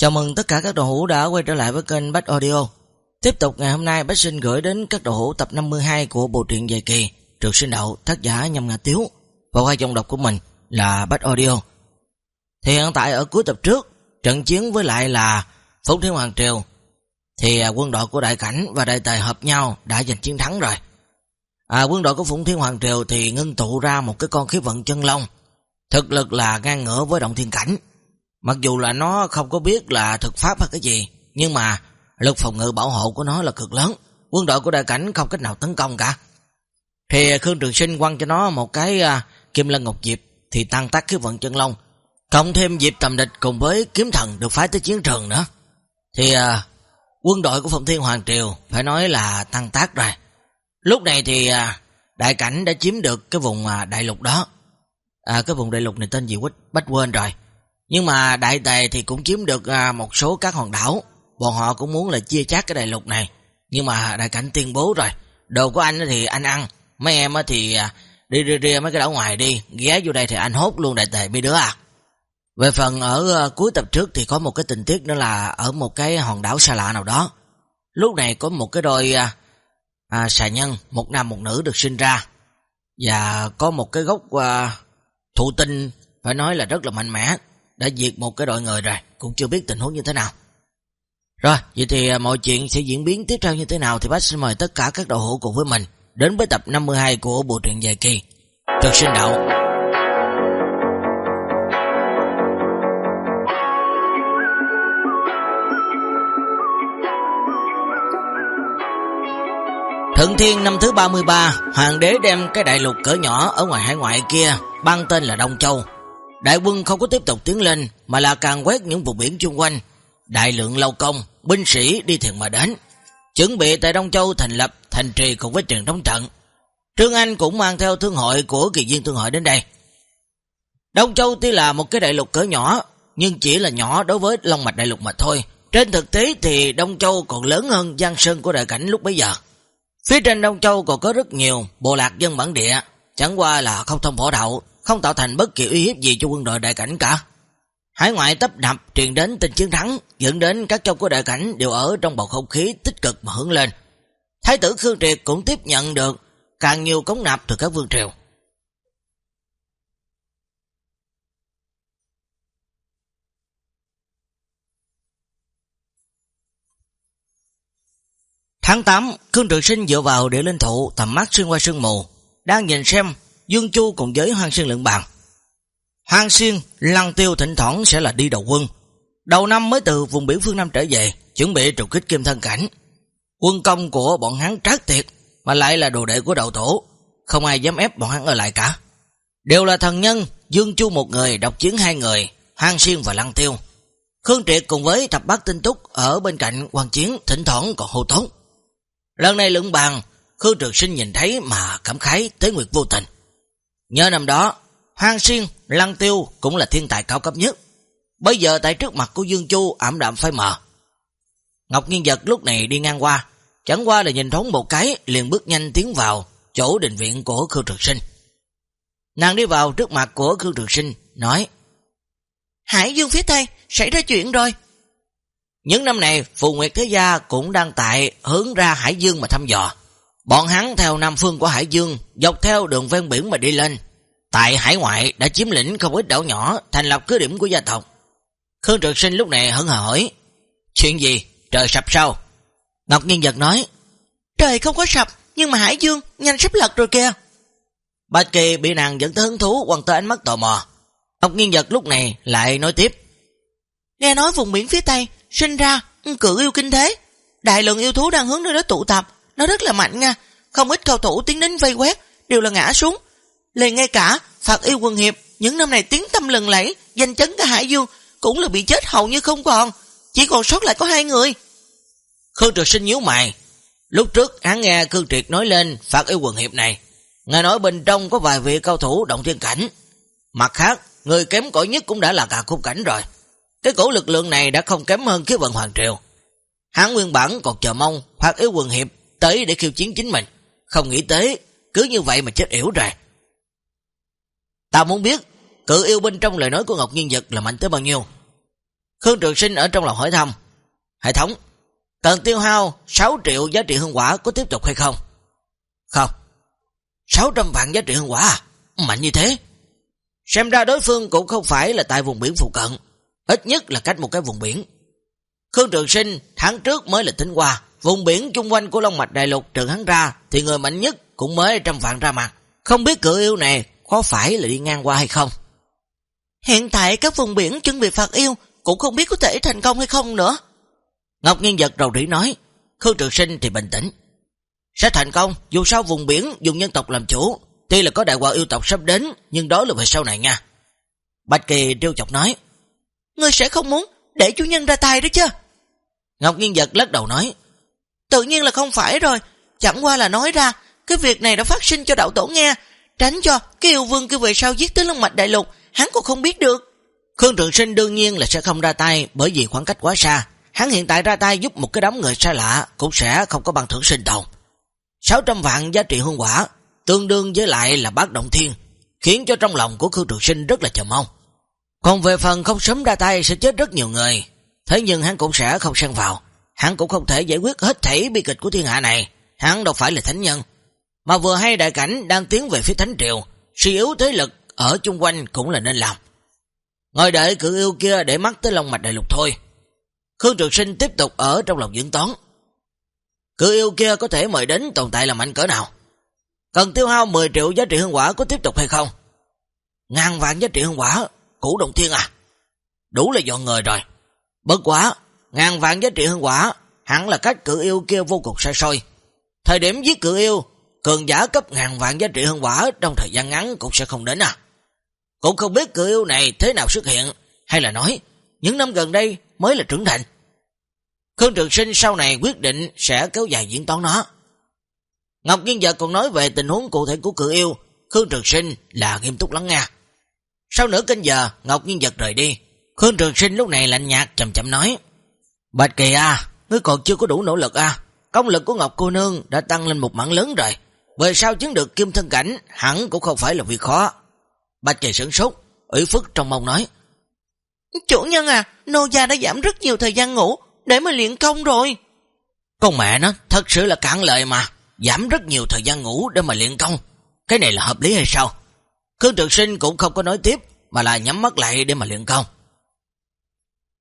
Chào mừng tất cả các đồ hữu đã quay trở lại với kênh Bách Audio. Tiếp tục ngày hôm nay Bách xin gửi đến các đồ hữu tập 52 của bộ truyện dài kỳ Trượt sinh đậu tác giả Nhâm Ngà Tiếu và qua dòng đọc của mình là Bách Audio. Thì hiện tại ở cuối tập trước, trận chiến với lại là Phúc Thiên Hoàng Triều thì à, quân đội của đại cảnh và đại tài hợp nhau đã giành chiến thắng rồi. À, quân đội của Phụng Thiên Hoàng Triều thì ngưng tụ ra một cái con khí vận chân long, thực lực là ngang ngửa với động thiên cảnh. Mặc dù là nó không có biết là thực pháp hay cái gì, nhưng mà lực phòng ngự bảo hộ của nó là cực lớn. Quân đội của đại cảnh không cách nào tấn công cả. Thì Khương Trường Sinh quăng cho nó một cái uh, Kim Lân Ngọc Diệp thì tăng tác khí vận chân long. Cộng thêm Diệp Tầm Địch cùng với kiếm thần được phái tới chiến trường nữa. Thì uh, quân đội của Phụng Thiên Hoàng Triều phải nói là tăng tác rồi. Lúc này thì uh, đại cảnh đã chiếm được cái vùng uh, đại lục đó. À, cái vùng đại lục này tên gì quýt bách quên rồi. Nhưng mà đại tề thì cũng chiếm được à, một số các hòn đảo. Bọn họ cũng muốn là chia chác cái đại lục này. Nhưng mà đại cảnh tuyên bố rồi. Đồ của anh thì anh ăn. Mấy em thì à, đi đi đi mấy cái đảo ngoài đi. Ghé vô đây thì anh hốt luôn đại tề mấy đứa à. Về phần ở à, cuối tập trước thì có một cái tình tiết nữa là ở một cái hòn đảo xa lạ nào đó. Lúc này có một cái đôi uh, à, xà nhân, một nam một nữ được sinh ra. Và có một cái gốc à, thụ tinh phải nói là rất là mạnh mẽ đã diệt một cái đội người rồi, cũng chưa biết tình huống như thế nào. Rồi, vậy thì à, mọi chuyện sẽ diễn biến tiếp theo như thế nào thì bác xin mời tất cả các đội hữu cùng với mình đến với tập 52 của bộ truyện dài kỳ Trực sinh đạo. Thượng Thiên năm thứ 33, Hoàng đế đem cái đại lục cỡ nhỏ ở ngoài hải ngoại kia, băng tên là Đông Châu, Đại quân không có tiếp tục tiến lên mà là càng quét những vùng biển chung quanh. Đại lượng lâu công, binh sĩ đi thiền mà đến. Chuẩn bị tại Đông Châu thành lập thành trì cùng với trường đóng trận. Trương Anh cũng mang theo thương hội của kỳ viên thương hội đến đây. Đông Châu tuy là một cái đại lục cỡ nhỏ, nhưng chỉ là nhỏ đối với Long Mạch đại lục mà thôi. Trên thực tế thì Đông Châu còn lớn hơn Giang Sơn của đại cảnh lúc bấy giờ. Phía trên Đông Châu còn có rất nhiều bộ lạc dân bản địa, chẳng qua là không thông phổ đậu, không tạo thành bất kỳ uy hiếp gì cho quân đội đại cảnh cả. Hải ngoại tấp đập truyền đến tình chiến thắng, dẫn đến các châu của đại cảnh đều ở trong bầu không khí tích cực mà hướng lên. Thái tử Khương Triệt cũng tiếp nhận được càng nhiều cống nạp từ các vương triều. Tháng 8, Khương Trường Sinh dựa vào địa linh thụ tầm mắt xuyên qua sương mù, đang nhìn xem Dương Chu cùng với Hoàng Xuyên lượng bàn. Hoàng Xuyên, Lăng Tiêu thỉnh thoảng sẽ là đi đầu quân. Đầu năm mới từ vùng biển phương Nam trở về, chuẩn bị trục kích kim thân cảnh. Quân công của bọn hắn trác tiệt, mà lại là đồ đệ của đầu tổ. Không ai dám ép bọn hắn ở lại cả. Đều là thần nhân, Dương Chu một người, độc chiến hai người, Hoàng Xuyên và Lăng Tiêu. Khương Triệt cùng với thập bát tinh túc ở bên cạnh quan chiến thỉnh thoảng còn hô tốt. Lần này lượng bàn, Khương Trực Sinh nhìn thấy mà cảm khái tới nguyệt vô tình. Nhớ năm đó, Hoang Xuyên, Lăng Tiêu cũng là thiên tài cao cấp nhất. Bây giờ tại trước mặt của Dương Chu ảm đạm phai mờ. Ngọc Nghiên Giật lúc này đi ngang qua, chẳng qua là nhìn thống một cái liền bước nhanh tiến vào chỗ định viện của Khương Trực Sinh. Nàng đi vào trước mặt của Khương Trực Sinh, nói Hải Dương phía Tây, xảy ra chuyện rồi. Những năm này, Phù Nguyệt Thế Gia cũng đang tại hướng ra Hải Dương mà thăm dò. Bọn hắn theo nam phương của Hải Dương, dọc theo đường ven biển mà đi lên. Tại hải ngoại đã chiếm lĩnh không ít đảo nhỏ, thành lập cứ điểm của gia tộc. Khương Trực Sinh lúc này hấn hỏi, chuyện gì? Trời sập sao? Ngọc Nghiên Giật nói, trời không có sập, nhưng mà Hải Dương nhanh sắp lật rồi kìa. Bạch Kỳ bị nàng dẫn tới hứng thú, quan tới ánh mắt tò mò. Ngọc Nghiên Giật lúc này lại nói tiếp, nghe nói vùng biển phía Tây sinh ra cự yêu kinh thế, đại lượng yêu thú đang hướng nơi đó tụ tập, nó rất là mạnh nha, không ít cầu thủ tiến đến vây quét, đều là ngã xuống. Liền ngay cả phạt yêu quân hiệp, những năm này tiếng tâm lừng lẫy, danh chấn cả Hải Dương, cũng là bị chết hầu như không còn, chỉ còn sót lại có hai người. Khương Trực Sinh nhíu mày, lúc trước hắn nghe Khương Triệt nói lên phạt yêu quân hiệp này, nghe nói bên trong có vài vị cao thủ động thiên cảnh. Mặt khác, người kém cỏi nhất cũng đã là cả khung cảnh rồi. Cái cổ lực lượng này đã không kém hơn khí vận hoàng triều. Hắn nguyên bản còn chờ mong phạt yêu quần hiệp tới để khiêu chiến chính mình. Không nghĩ tới, cứ như vậy mà chết yểu rồi. Ta muốn biết, cự yêu bên trong lời nói của Ngọc Nhiên Dật là mạnh tới bao nhiêu. Khương Trường Sinh ở trong lòng hỏi thăm. Hệ thống, cần tiêu hao 6 triệu giá trị hương quả có tiếp tục hay không? Không. 600 vạn giá trị hương quả à? Mạnh như thế. Xem ra đối phương cũng không phải là tại vùng biển phụ cận. Ít nhất là cách một cái vùng biển. Khương Trường Sinh tháng trước mới là tính qua. Vùng biển chung quanh của Long Mạch Đại Lục trừ hắn ra thì người mạnh nhất cũng mới trăm vạn ra mặt. Không biết cự yêu này có phải là đi ngang qua hay không? Hiện tại các vùng biển chuẩn bị phạt yêu cũng không biết có thể thành công hay không nữa. Ngọc Nghiên Giật đầu rỉ nói, Khương Trường Sinh thì bình tĩnh. Sẽ thành công, dù sao vùng biển dùng nhân tộc làm chủ, tuy là có đại quả yêu tộc sắp đến, nhưng đó là về sau này nha. Bạch Kỳ trêu chọc nói, Ngươi sẽ không muốn để chủ nhân ra tay đó chứ? Ngọc Nghiên Giật lắc đầu nói, Tự nhiên là không phải rồi, chẳng qua là nói ra, cái việc này đã phát sinh cho đạo tổ nghe, tránh cho cái yêu vương kia về sau giết tới lưng mạch đại lục, hắn cũng không biết được. Khương Trường Sinh đương nhiên là sẽ không ra tay bởi vì khoảng cách quá xa. Hắn hiện tại ra tay giúp một cái đám người xa lạ cũng sẽ không có bằng thưởng sinh tồn. 600 vạn giá trị hương quả, tương đương với lại là bác động thiên, khiến cho trong lòng của Khương Trường Sinh rất là chờ mong. Còn về phần không sớm ra tay sẽ chết rất nhiều người, thế nhưng hắn cũng sẽ không xen vào. Hắn cũng không thể giải quyết hết thảy bi kịch của thiên hạ này, hắn đâu phải là thánh nhân. Mà vừa hay đại cảnh đang tiến về phía thánh triều, suy yếu thế lực ở chung quanh cũng là nên làm. Ngồi đợi cự yêu kia để mắt tới lòng mạch đại lục thôi. Khương Trường Sinh tiếp tục ở trong lòng dưỡng toán. Cự yêu kia có thể mời đến tồn tại là mạnh cỡ nào? Cần tiêu hao 10 triệu giá trị hương quả có tiếp tục hay không? Ngàn vạn giá trị hương quả, củ động thiên à? Đủ là dọn người rồi. Bất quá, ngàn vạn giá trị hương quả, hẳn là cách cự yêu kia vô cùng sai soi. Thời điểm giết cự yêu, cường giả cấp ngàn vạn giá trị hương quả trong thời gian ngắn cũng sẽ không đến à. Cũng không biết cự yêu này thế nào xuất hiện, hay là nói, những năm gần đây mới là trưởng thành. Khương Trường Sinh sau này quyết định sẽ kéo dài diễn toán nó. Ngọc nhiên giờ còn nói về tình huống cụ thể của cự yêu, Khương Trường Sinh là nghiêm túc lắng nghe. Sau nửa canh giờ, Ngọc nhiên giật rời đi. Khương Trường Sinh lúc này lạnh nhạt chậm chậm nói, Bạch Kỳ à, ngươi còn chưa có đủ nỗ lực à, công lực của Ngọc cô nương đã tăng lên một mảng lớn rồi. Về sau chứng được kim thân cảnh, hẳn cũng không phải là việc khó. Bạch Kỳ sửng sốt, ủy phức trong mong nói. Chủ nhân à, nô gia đã giảm rất nhiều thời gian ngủ để mà luyện công rồi. Con mẹ nó, thật sự là cản lời mà, giảm rất nhiều thời gian ngủ để mà luyện công. Cái này là hợp lý hay sao? Khương Trực Sinh cũng không có nói tiếp, mà là nhắm mắt lại để mà luyện công.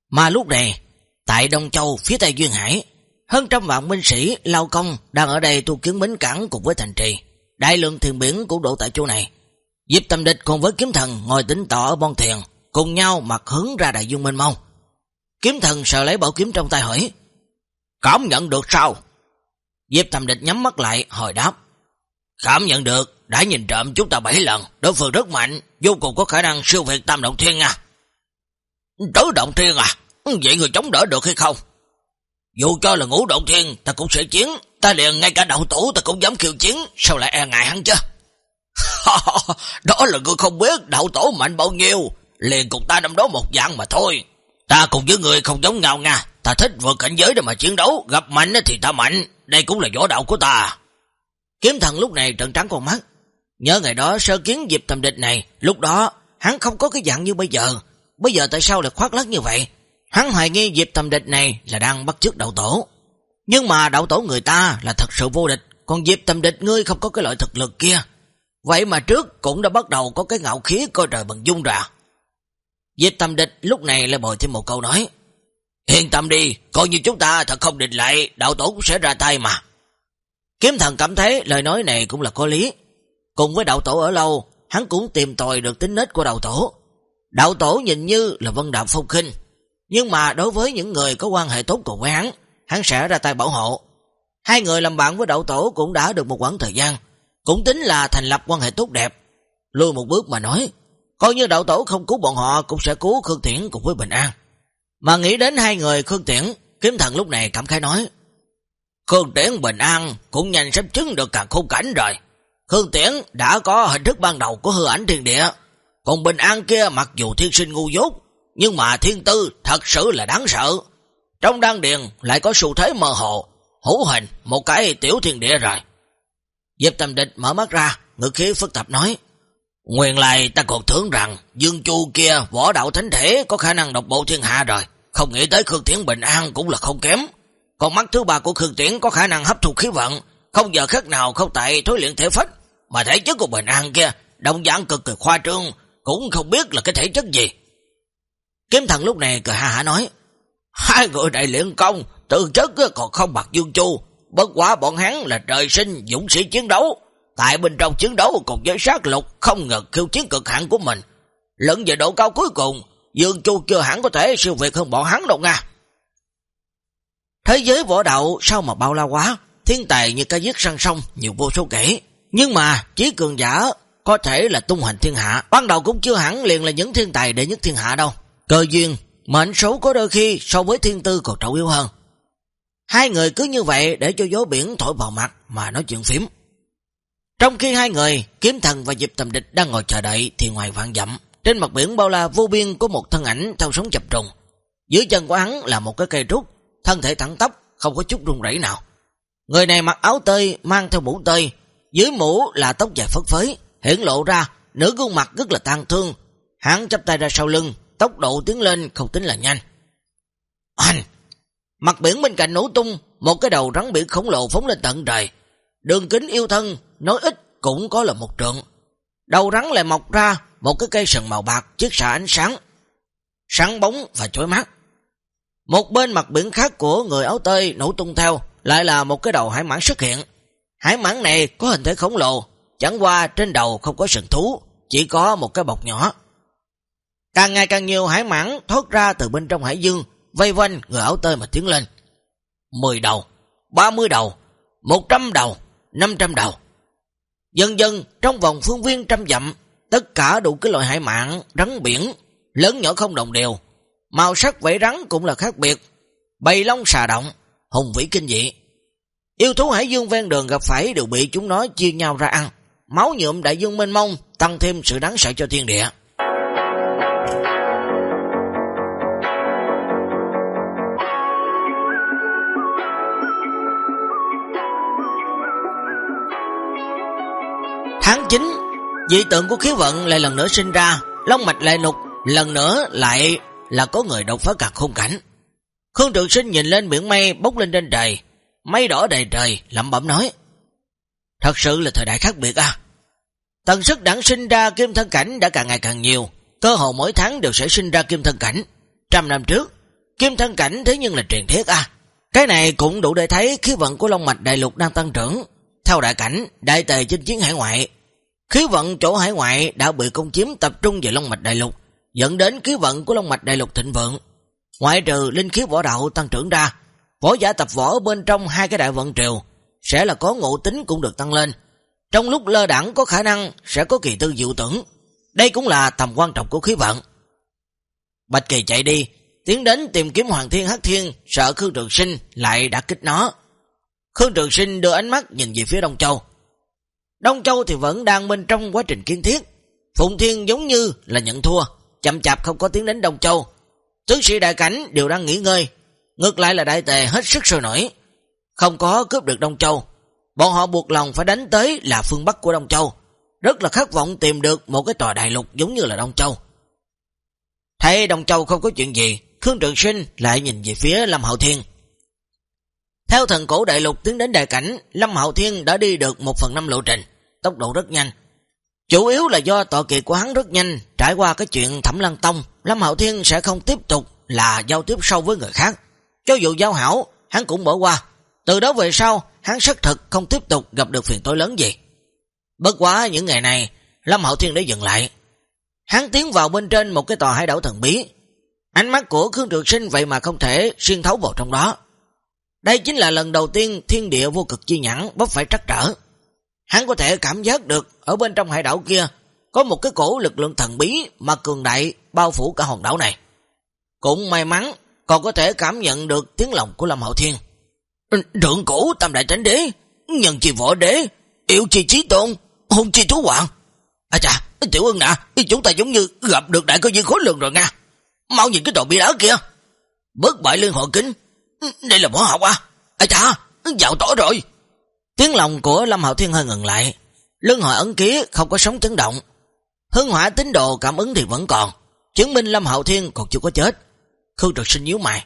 Mà lúc này, tại Đông Châu, phía tây Duyên Hải, hơn trăm vạn binh sĩ lao công đang ở đây tu kiến bến cảng cùng với thành trì. Đại lượng thiền biển cũng đổ tại chỗ này. Diệp tâm địch cùng với kiếm thần ngồi tính tỏ ở bon thiền, cùng nhau mặt hướng ra đại dương mênh mông. Kiếm thần sợ lấy bảo kiếm trong tay hỏi, Cảm nhận được sao? Diệp tâm địch nhắm mắt lại, hồi đáp. Cảm nhận được, đã nhìn trộm chúng ta bảy lần, đối phương rất mạnh, vô cùng có khả năng siêu việt tam động thiên à. Tứ động thiên à? Vậy người chống đỡ được hay không? Dù cho là ngũ động thiên, ta cũng sẽ chiến, ta liền ngay cả đạo tổ ta cũng dám khiêu chiến, sao lại e ngại hắn chứ? đó là người không biết đạo tổ mạnh bao nhiêu, liền cùng ta năm đó một dạng mà thôi. Ta cùng với người không giống nhau nha, ta thích vượt cảnh giới để mà chiến đấu, gặp mạnh thì ta mạnh, đây cũng là võ đạo của ta. Kiếm thần lúc này trận trắng con mắt, nhớ ngày đó sơ kiến dịp tầm địch này, lúc đó hắn không có cái dạng như bây giờ, bây giờ tại sao lại khoát lắc như vậy? Hắn hoài nghi dịp Thầm địch này là đang bắt chước đạo tổ. Nhưng mà đạo tổ người ta là thật sự vô địch, còn dịp Thầm địch ngươi không có cái loại thực lực kia. Vậy mà trước cũng đã bắt đầu có cái ngạo khí coi trời bằng dung ra. Diệp tâm địch lúc này lại bồi thêm một câu nói. Yên tâm đi, coi như chúng ta thật không địch lại, đạo tổ cũng sẽ ra tay mà. Kiếm thần cảm thấy lời nói này cũng là có lý. Cùng với đạo tổ ở lâu, hắn cũng tìm tòi được tính nết của đạo tổ. Đạo tổ nhìn như là vân đạo phong khinh, nhưng mà đối với những người có quan hệ tốt cùng với hắn, hắn sẽ ra tay bảo hộ. Hai người làm bạn với đạo tổ cũng đã được một quãng thời gian, cũng tính là thành lập quan hệ tốt đẹp. Lùi một bước mà nói, coi như đạo tổ không cứu bọn họ cũng sẽ cứu Khương Tiễn cùng với Bình An. Mà nghĩ đến hai người Khương Tiễn, kiếm thần lúc này cảm khái nói, Khương Tiễn Bình An cũng nhanh sắp chứng được cả khung cảnh rồi. Khương Tiễn đã có hình thức ban đầu của hư ảnh thiên địa, còn Bình An kia mặc dù thiên sinh ngu dốt, nhưng mà thiên tư thật sự là đáng sợ. Trong đan điền lại có xu thế mơ hồ, hữu hình một cái tiểu thiên địa rồi. Diệp Tâm Địch mở mắt ra, ngữ khí phức tạp nói, Nguyên lai ta còn thưởng rằng Dương Chu kia võ đạo thánh thể có khả năng độc bộ thiên hạ rồi. không nghĩ tới Khương Tiễn bình an cũng là không kém. Còn mắt thứ ba của Khương Tiễn có khả năng hấp thụ khí vận, không giờ khác nào không tại thối luyện thể phách, mà thể chất của bình an kia, đồng dạng cực kỳ khoa trương, cũng không biết là cái thể chất gì. Kiếm thần lúc này cười ha hả nói, hai người này luyện công, từ chất còn không bạc dương chu, bất quá bọn hắn là trời sinh dũng sĩ chiến đấu, tại bên trong chiến đấu còn với sát lục không ngờ khiêu chiến cực hạn của mình. Lẫn về độ cao cuối cùng, Dương Chu chưa hẳn có thể siêu việt hơn bọn hắn đâu nha. Thế giới võ đạo sao mà bao la quá, thiên tài như cái giết săn sông nhiều vô số kể. Nhưng mà chí cường giả có thể là tung hành thiên hạ, ban đầu cũng chưa hẳn liền là những thiên tài đệ nhất thiên hạ đâu. Cơ duyên, mệnh số có đôi khi so với thiên tư còn trọng yếu hơn. Hai người cứ như vậy để cho gió biển thổi vào mặt mà nói chuyện phím. Trong khi hai người, kiếm thần và dịp tầm địch đang ngồi chờ đợi thì ngoài vạn dặm, trên mặt biển bao la vô biên có một thân ảnh theo sống chập trùng. Dưới chân của hắn là một cái cây trúc, thân thể thẳng tóc, không có chút rung rẩy nào. Người này mặc áo tơi, mang theo mũ tơi, dưới mũ là tóc dài phất phới, hiển lộ ra, nửa gương mặt rất là tan thương. Hắn chắp tay ra sau lưng, tốc độ tiến lên không tính là nhanh. Anh! Mặt biển bên cạnh nổ tung, một cái đầu rắn biển khổng lồ phóng lên tận trời. Đường kính yêu thân, nói ít cũng có là một trượng. Đầu rắn lại mọc ra một cái cây sừng màu bạc chiếc xạ ánh sáng, sáng bóng và chói mắt. Một bên mặt biển khác của người áo tơi nổ tung theo, lại là một cái đầu hải mãn xuất hiện. Hải mãn này có hình thể khổng lồ, chẳng qua trên đầu không có sừng thú, chỉ có một cái bọc nhỏ. Càng ngày càng nhiều hải mãn thoát ra từ bên trong hải dương, vây quanh người ảo tơi mà tiến lên. 10 đầu, 30 đầu, 100 đầu, 500 đầu. Dần dần trong vòng phương viên trăm dặm, tất cả đủ cái loại hải mạng, rắn biển, lớn nhỏ không đồng đều. Màu sắc vẫy rắn cũng là khác biệt, bầy lông xà động, hùng vĩ kinh dị. Yêu thú hải dương ven đường gặp phải đều bị chúng nó chia nhau ra ăn. Máu nhuộm đại dương mênh mông, tăng thêm sự đáng sợ cho thiên địa. Tháng 9, dị tượng của khí vận lại lần nữa sinh ra, long mạch lại nục, lần nữa lại là có người đột phá cặt khung cảnh. Khương Trường Sinh nhìn lên biển mây bốc lên trên trời, mây đỏ đầy trời, lẩm bẩm nói. Thật sự là thời đại khác biệt à. Tần sức đẳng sinh ra kim thân cảnh đã càng ngày càng nhiều, cơ hội mỗi tháng đều sẽ sinh ra kim thân cảnh. Trăm năm trước, kim thân cảnh thế nhưng là truyền thiết à. Cái này cũng đủ để thấy khí vận của Long Mạch Đại Lục đang tăng trưởng. Theo đại cảnh, đại tề chinh chiến hải ngoại, khí vận chỗ hải ngoại đã bị công chiếm tập trung về Long Mạch Đại Lục, dẫn đến khí vận của Long Mạch Đại Lục thịnh vượng. Ngoại trừ linh khí võ đạo tăng trưởng ra, võ giả tập võ bên trong hai cái đại vận triều sẽ là có ngộ tính cũng được tăng lên. Trong lúc lơ đẳng có khả năng sẽ có kỳ tư dự tưởng. Đây cũng là tầm quan trọng của khí vận. Bạch Kỳ chạy đi, tiến đến tìm kiếm Hoàng Thiên Hắc Thiên, sợ Khương Trường Sinh lại đã kích nó. Khương Trường Sinh đưa ánh mắt nhìn về phía Đông Châu. Đông Châu thì vẫn đang bên trong quá trình kiến thiết. Phụng Thiên giống như là nhận thua, chậm chạp không có tiến đến Đông Châu. Tướng sĩ đại cảnh đều đang nghỉ ngơi, ngược lại là đại tề hết sức sôi nổi. Không có cướp được Đông Châu, bọn họ buộc lòng phải đánh tới là phương Bắc của Đông Châu. Rất là khát vọng tìm được một cái tòa đại lục giống như là Đông Châu. Thấy Đông Châu không có chuyện gì, Khương Trường Sinh lại nhìn về phía Lâm Hậu Thiên. Theo thần cổ đại lục tiến đến đại cảnh, Lâm Hậu Thiên đã đi được một phần năm lộ trình, tốc độ rất nhanh. Chủ yếu là do tọa kỳ của hắn rất nhanh, trải qua cái chuyện thẩm lăng tông, Lâm Hậu Thiên sẽ không tiếp tục là giao tiếp sâu với người khác. Cho dù giao hảo, hắn cũng bỏ qua. Từ đó về sau, hắn xác thực không tiếp tục gặp được phiền tối lớn gì. Bất quá những ngày này, Lâm Hậu Thiên đã dừng lại. Hắn tiến vào bên trên một cái tòa hải đảo thần bí. Ánh mắt của Khương Trường Sinh vậy mà không thể xuyên thấu vào trong đó. Đây chính là lần đầu tiên thiên địa vô cực chi nhãn bóp phải trắc trở. Hắn có thể cảm giác được ở bên trong hải đảo kia có một cái cổ lực lượng thần bí mà cường đại bao phủ cả hòn đảo này. Cũng may mắn còn có thể cảm nhận được tiếng lòng của Lâm Hậu Thiên. Ừ, Thượng cổ tam đại tránh đế, nhân chi võ đế, yêu chi trí tôn, hôn chi thú hoàng. À chà, tiểu ưng nạ, chúng ta giống như gặp được đại cơ duyên khối lượng rồi nha. Mau nhìn cái trò bia đá kia. Bớt bại liên hội kính, đây là bỏ học à? À chà, dạo tối rồi. Tiếng lòng của Lâm Hạo Thiên hơi ngừng lại. Lưng hội ấn ký không có sóng chấn động. Hương hỏa tín đồ cảm ứng thì vẫn còn. Chứng minh Lâm Hạo Thiên còn chưa có chết. Khương Trường Sinh nhíu mày.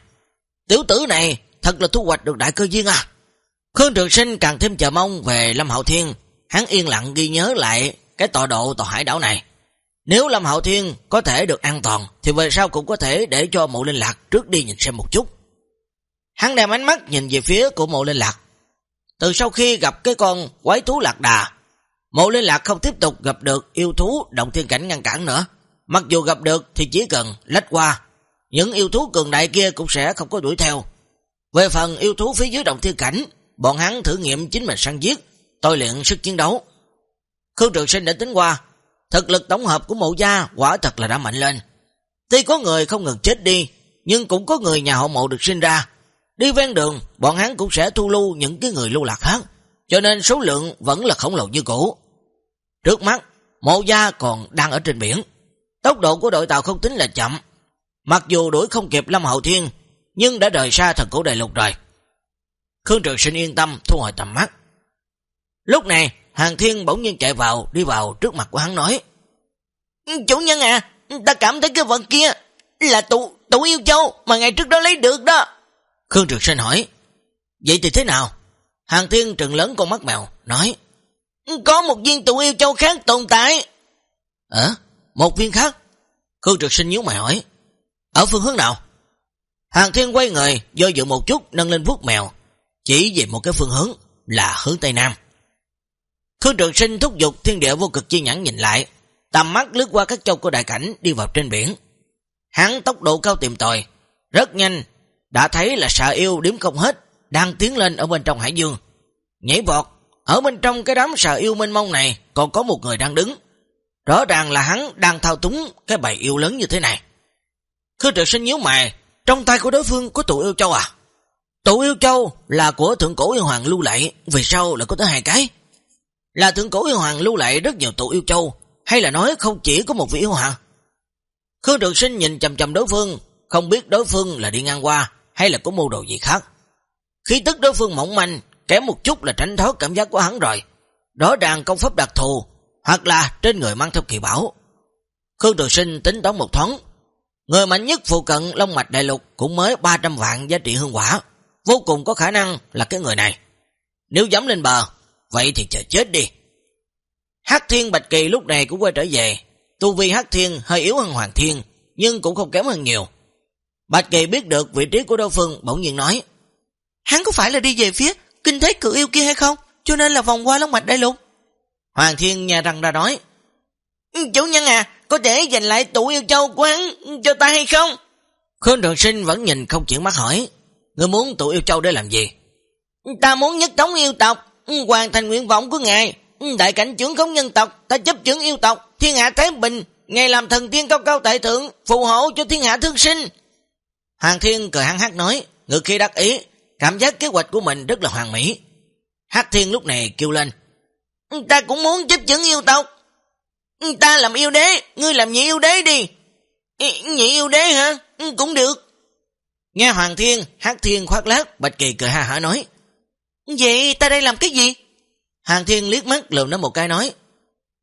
Tiểu tử này thật là thu hoạch được đại cơ duyên à. Khương Trường Sinh càng thêm chờ mong về Lâm Hậu Thiên. Hắn yên lặng ghi nhớ lại cái tọa độ tòa hải đảo này. Nếu Lâm Hậu Thiên có thể được an toàn, thì về sau cũng có thể để cho mụ linh lạc trước đi nhìn xem một chút. Hắn đem ánh mắt nhìn về phía của mộ linh lạc. Từ sau khi gặp cái con quái thú lạc đà, mộ linh lạc không tiếp tục gặp được yêu thú động thiên cảnh ngăn cản nữa. Mặc dù gặp được thì chỉ cần lách qua, những yêu thú cường đại kia cũng sẽ không có đuổi theo. Về phần yêu thú phía dưới động thiên cảnh, bọn hắn thử nghiệm chính mình săn giết, tôi luyện sức chiến đấu. Khương Trường Sinh đã tính qua, thực lực tổng hợp của mộ gia quả thật là đã mạnh lên. Tuy có người không ngừng chết đi, nhưng cũng có người nhà họ mộ được sinh ra. Đi ven đường, bọn hắn cũng sẽ thu lưu những cái người lưu lạc khác, cho nên số lượng vẫn là khổng lồ như cũ. Trước mắt, mộ gia còn đang ở trên biển. Tốc độ của đội tàu không tính là chậm. Mặc dù đuổi không kịp Lâm Hậu Thiên, nhưng đã rời xa thần cổ đại lục rồi. Khương Trường Sinh yên tâm thu hồi tầm mắt. Lúc này, Hàng Thiên bỗng nhiên chạy vào, đi vào trước mặt của hắn nói. Chủ nhân à, ta cảm thấy cái vật kia là tụ, tụ yêu châu mà ngày trước đó lấy được đó. Khương Trường Sinh hỏi. Vậy thì thế nào? Hàng Thiên trừng lớn con mắt mèo, nói. Có một viên tụ yêu châu khác tồn tại. Ờ, một viên khác? Khương Trường Sinh nhú mày hỏi. Ở phương hướng nào? Hàng Thiên quay người, do dự một chút nâng lên vuốt mèo, chỉ về một cái phương hướng là hướng Tây Nam. Khương Trường Sinh thúc giục thiên địa vô cực chi nhãn nhìn lại, tầm mắt lướt qua các châu của đại cảnh đi vào trên biển. Hắn tốc độ cao tìm tòi, rất nhanh, đã thấy là xà yêu điểm không hết, đang tiến lên ở bên trong hải dương. Nhảy vọt, ở bên trong cái đám xà yêu mênh mông này còn có một người đang đứng. Rõ ràng là hắn đang thao túng cái bầy yêu lớn như thế này. Khương trực Sinh nhíu mày, trong tay của đối phương có tụ yêu châu à? Tụ yêu châu là của thượng cổ yêu hoàng lưu lại, vì sao lại có tới hai cái? Là thượng cổ yêu hoàng lưu lại rất nhiều tụ yêu châu, hay là nói không chỉ có một vị yêu hoàng? Khương Trường Sinh nhìn chầm chầm đối phương, không biết đối phương là đi ngang qua, hay là có mưu đồ gì khác. Khí tức đối phương mỏng manh, kém một chút là tránh thoát cảm giác của hắn rồi. Đó ràng công pháp đặc thù, hoặc là trên người mang theo kỳ bảo. Khương Trường Sinh tính toán một thoáng, Người mạnh nhất phụ cận Long Mạch Đại Lục cũng mới 300 vạn giá trị hương quả. Vô cùng có khả năng là cái người này. Nếu dám lên bờ, vậy thì chờ chết đi. Hắc Thiên Bạch Kỳ lúc này cũng quay trở về. Tu vi Hắc Thiên hơi yếu hơn Hoàng Thiên, nhưng cũng không kém hơn nhiều. Bạch Kỳ biết được vị trí của đối phương bỗng nhiên nói. Hắn có phải là đi về phía kinh thế cự yêu kia hay không? Cho nên là vòng qua Long Mạch Đại Lục. Hoàng Thiên nhà răng ra nói. Chủ nhân à, có thể giành lại tụ yêu châu của hắn cho ta hay không? Khương Trường Sinh vẫn nhìn không chuyển mắt hỏi. Ngươi muốn tụ yêu châu để làm gì? Ta muốn nhất thống yêu tộc, hoàn thành nguyện vọng của ngài. Đại cảnh trưởng không nhân tộc, ta chấp trưởng yêu tộc, thiên hạ thái bình. Ngài làm thần tiên cao cao tại thượng, phù hộ cho thiên hạ thương sinh. Hoàng Thiên cười hắn hát nói, ngược khi đắc ý, cảm giác kế hoạch của mình rất là hoàn mỹ. Hát Thiên lúc này kêu lên, ta cũng muốn chấp chứng yêu tộc. Ta làm yêu đế, ngươi làm nhị yêu đế đi. Nhị yêu đế hả? Ừ, cũng được. Nghe Hoàng Thiên, Hát Thiên khoát lát, Bạch Kỳ cười ha hả nói. Vậy ta đây làm cái gì? Hoàng Thiên liếc mắt lườm nó một cái nói.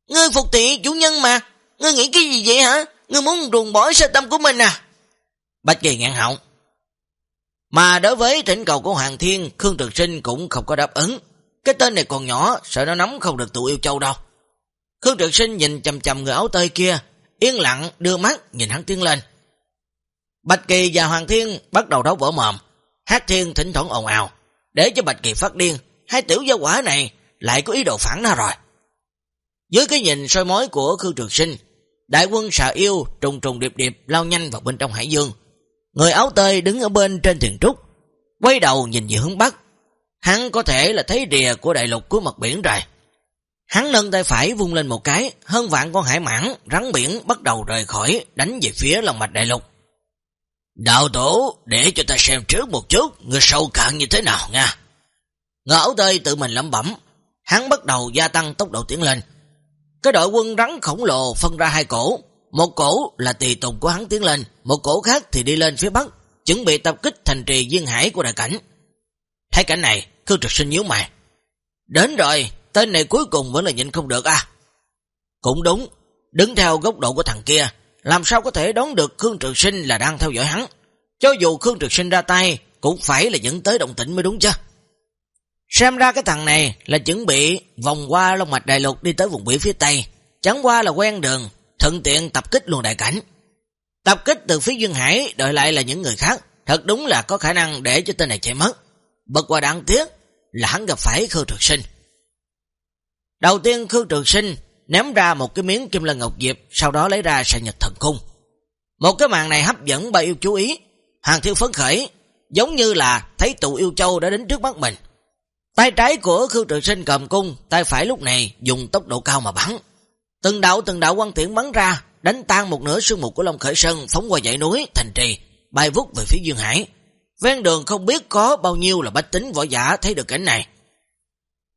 Ngươi phục thị chủ nhân mà, ngươi nghĩ cái gì vậy hả? Ngươi muốn ruồng bỏ sơ tâm của mình à? Bạch Kỳ ngạn họng. Mà đối với thỉnh cầu của Hoàng Thiên, Khương Trực Sinh cũng không có đáp ứng. Cái tên này còn nhỏ, sợ nó nắm không được tụ yêu châu đâu. Khương Trực Sinh nhìn chầm chầm người áo tơi kia, yên lặng đưa mắt nhìn hắn tiến lên. Bạch Kỳ và Hoàng Thiên bắt đầu đấu vỡ mồm, Hát Thiên thỉnh thoảng ồn ào, để cho Bạch Kỳ phát điên, hai tiểu gia quả này lại có ý đồ phản nó rồi. Dưới cái nhìn soi mối của Khương trường Sinh, đại quân xà yêu trùng trùng điệp điệp lao nhanh vào bên trong hải dương. Người áo tơi đứng ở bên trên thuyền trúc, quay đầu nhìn về hướng Bắc. Hắn có thể là thấy rìa của đại lục của mặt biển rồi. Hắn nâng tay phải vung lên một cái, hơn vạn con hải mãn, rắn biển bắt đầu rời khỏi, đánh về phía lòng mạch đại lục. Đạo tổ, để cho ta xem trước một chút, người sâu cạn như thế nào nha. Ngỡ tơi tự mình lẩm bẩm, hắn bắt đầu gia tăng tốc độ tiến lên. Cái đội quân rắn khổng lồ phân ra hai cổ, một cổ là tùy tùng của hắn tiến lên, một cổ khác thì đi lên phía bắc, chuẩn bị tập kích thành trì duyên hải của đại cảnh. Thấy cảnh này, Khương Trực Sinh nhíu mày. Đến rồi, tên này cuối cùng vẫn là nhịn không được à. Cũng đúng, đứng theo góc độ của thằng kia, làm sao có thể đón được Khương trực Sinh là đang theo dõi hắn. Cho dù Khương Trực Sinh ra tay, cũng phải là dẫn tới động tĩnh mới đúng chứ. Xem ra cái thằng này là chuẩn bị vòng qua Long Mạch Đại Lục đi tới vùng biển phía Tây, chẳng qua là quen đường, thuận tiện tập kích luôn đại cảnh. Tập kích từ phía Dương Hải, đợi lại là những người khác, thật đúng là có khả năng để cho tên này chạy mất. Bật qua đáng tiếc là hắn gặp phải Khương Trực Sinh. Đầu tiên Khương Trực Sinh ném ra một cái miếng kim lân ngọc diệp, sau đó lấy ra sợi nhật thần cung. Một cái màn này hấp dẫn ba yêu chú ý, hàng thiên phấn khởi, giống như là thấy tụ yêu châu đã đến trước mắt mình. Tay trái của Khương Trực Sinh cầm cung, tay phải lúc này dùng tốc độ cao mà bắn. Từng đạo từng đạo quan tiễn bắn ra, đánh tan một nửa sương mục của Long Khởi Sơn phóng qua dãy núi, thành trì, bay vút về phía Dương Hải. Ven đường không biết có bao nhiêu là bách tính võ giả thấy được cảnh này.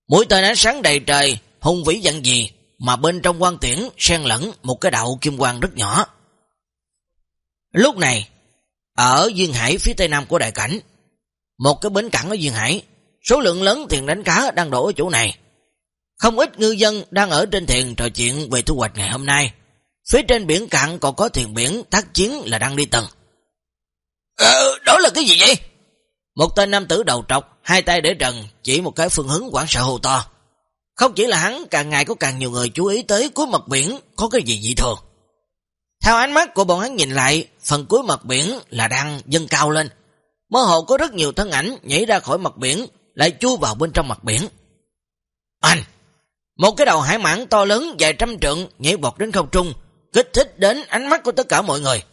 Mũi tên ánh sáng đầy trời, hung vĩ dặn gì, mà bên trong quan tiễn xen lẫn một cái đạo kim quang rất nhỏ. Lúc này, ở Dương Hải phía tây nam của đại cảnh, một cái bến cảng ở Dương Hải, số lượng lớn tiền đánh cá đang đổ ở chỗ này. Không ít ngư dân đang ở trên thuyền trò chuyện về thu hoạch ngày hôm nay. Phía trên biển cạn còn có thuyền biển tác chiến là đang đi tầng. Ờ, đó là cái gì vậy? Một tên nam tử đầu trọc, hai tay để trần, chỉ một cái phương hướng quảng sợ hồ to. Không chỉ là hắn, càng ngày có càng nhiều người chú ý tới cuối mặt biển có cái gì dị thường. Theo ánh mắt của bọn hắn nhìn lại, phần cuối mặt biển là đang dâng cao lên. Mơ hồ có rất nhiều thân ảnh nhảy ra khỏi mặt biển, lại chui vào bên trong mặt biển. Anh! Một cái đầu hải mãn to lớn dài trăm trượng nhảy bọt đến không trung, kích thích đến ánh mắt của tất cả mọi người.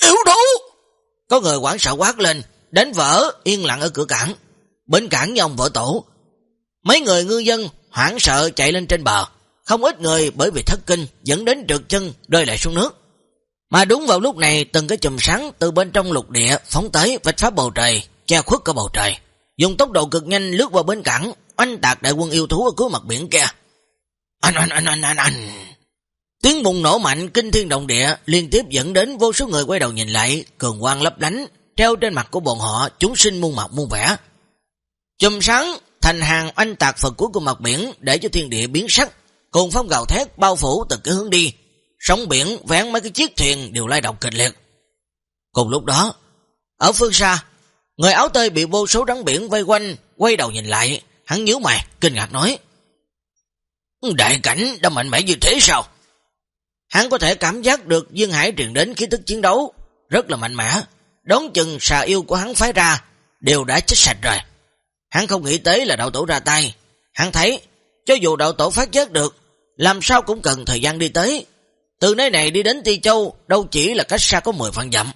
Yếu đấu! Có người quảng sợ quát lên, đến vỡ, yên lặng ở cửa cảng. Bên cảng như ông vợ tổ. Mấy người ngư dân hoảng sợ chạy lên trên bờ. Không ít người bởi vì thất kinh dẫn đến trượt chân rơi lại xuống nước. Mà đúng vào lúc này từng cái chùm sáng từ bên trong lục địa phóng tới vạch phá bầu trời, che khuất cả bầu trời. Dùng tốc độ cực nhanh lướt vào bên cảng, anh tạc đại quân yêu thú ở cuối mặt biển kia. Anh, anh, anh, anh, anh, anh. Tiếng bùng nổ mạnh kinh thiên động địa liên tiếp dẫn đến vô số người quay đầu nhìn lại, cường quang lấp lánh, treo trên mặt của bọn họ, chúng sinh muôn mặt muôn vẻ. Chùm sáng thành hàng anh tạc phần cuối của mặt biển để cho thiên địa biến sắc, cùng phong gào thét bao phủ từ cái hướng đi. Sóng biển vén mấy cái chiếc thuyền đều lay động kịch liệt. Cùng lúc đó, ở phương xa, người áo tơi bị vô số rắn biển vây quanh, quay đầu nhìn lại, hắn nhíu mày, kinh ngạc nói. Đại cảnh đã mạnh mẽ như thế sao? Hắn có thể cảm giác được Dương Hải truyền đến khí thức chiến đấu, rất là mạnh mẽ, đón chừng xà yêu của hắn phái ra, đều đã chết sạch rồi. Hắn không nghĩ tới là đạo tổ ra tay, hắn thấy, cho dù đạo tổ phát giác được, làm sao cũng cần thời gian đi tới. Từ nơi này đi đến Ti Châu, đâu chỉ là cách xa có 10 phần dặm.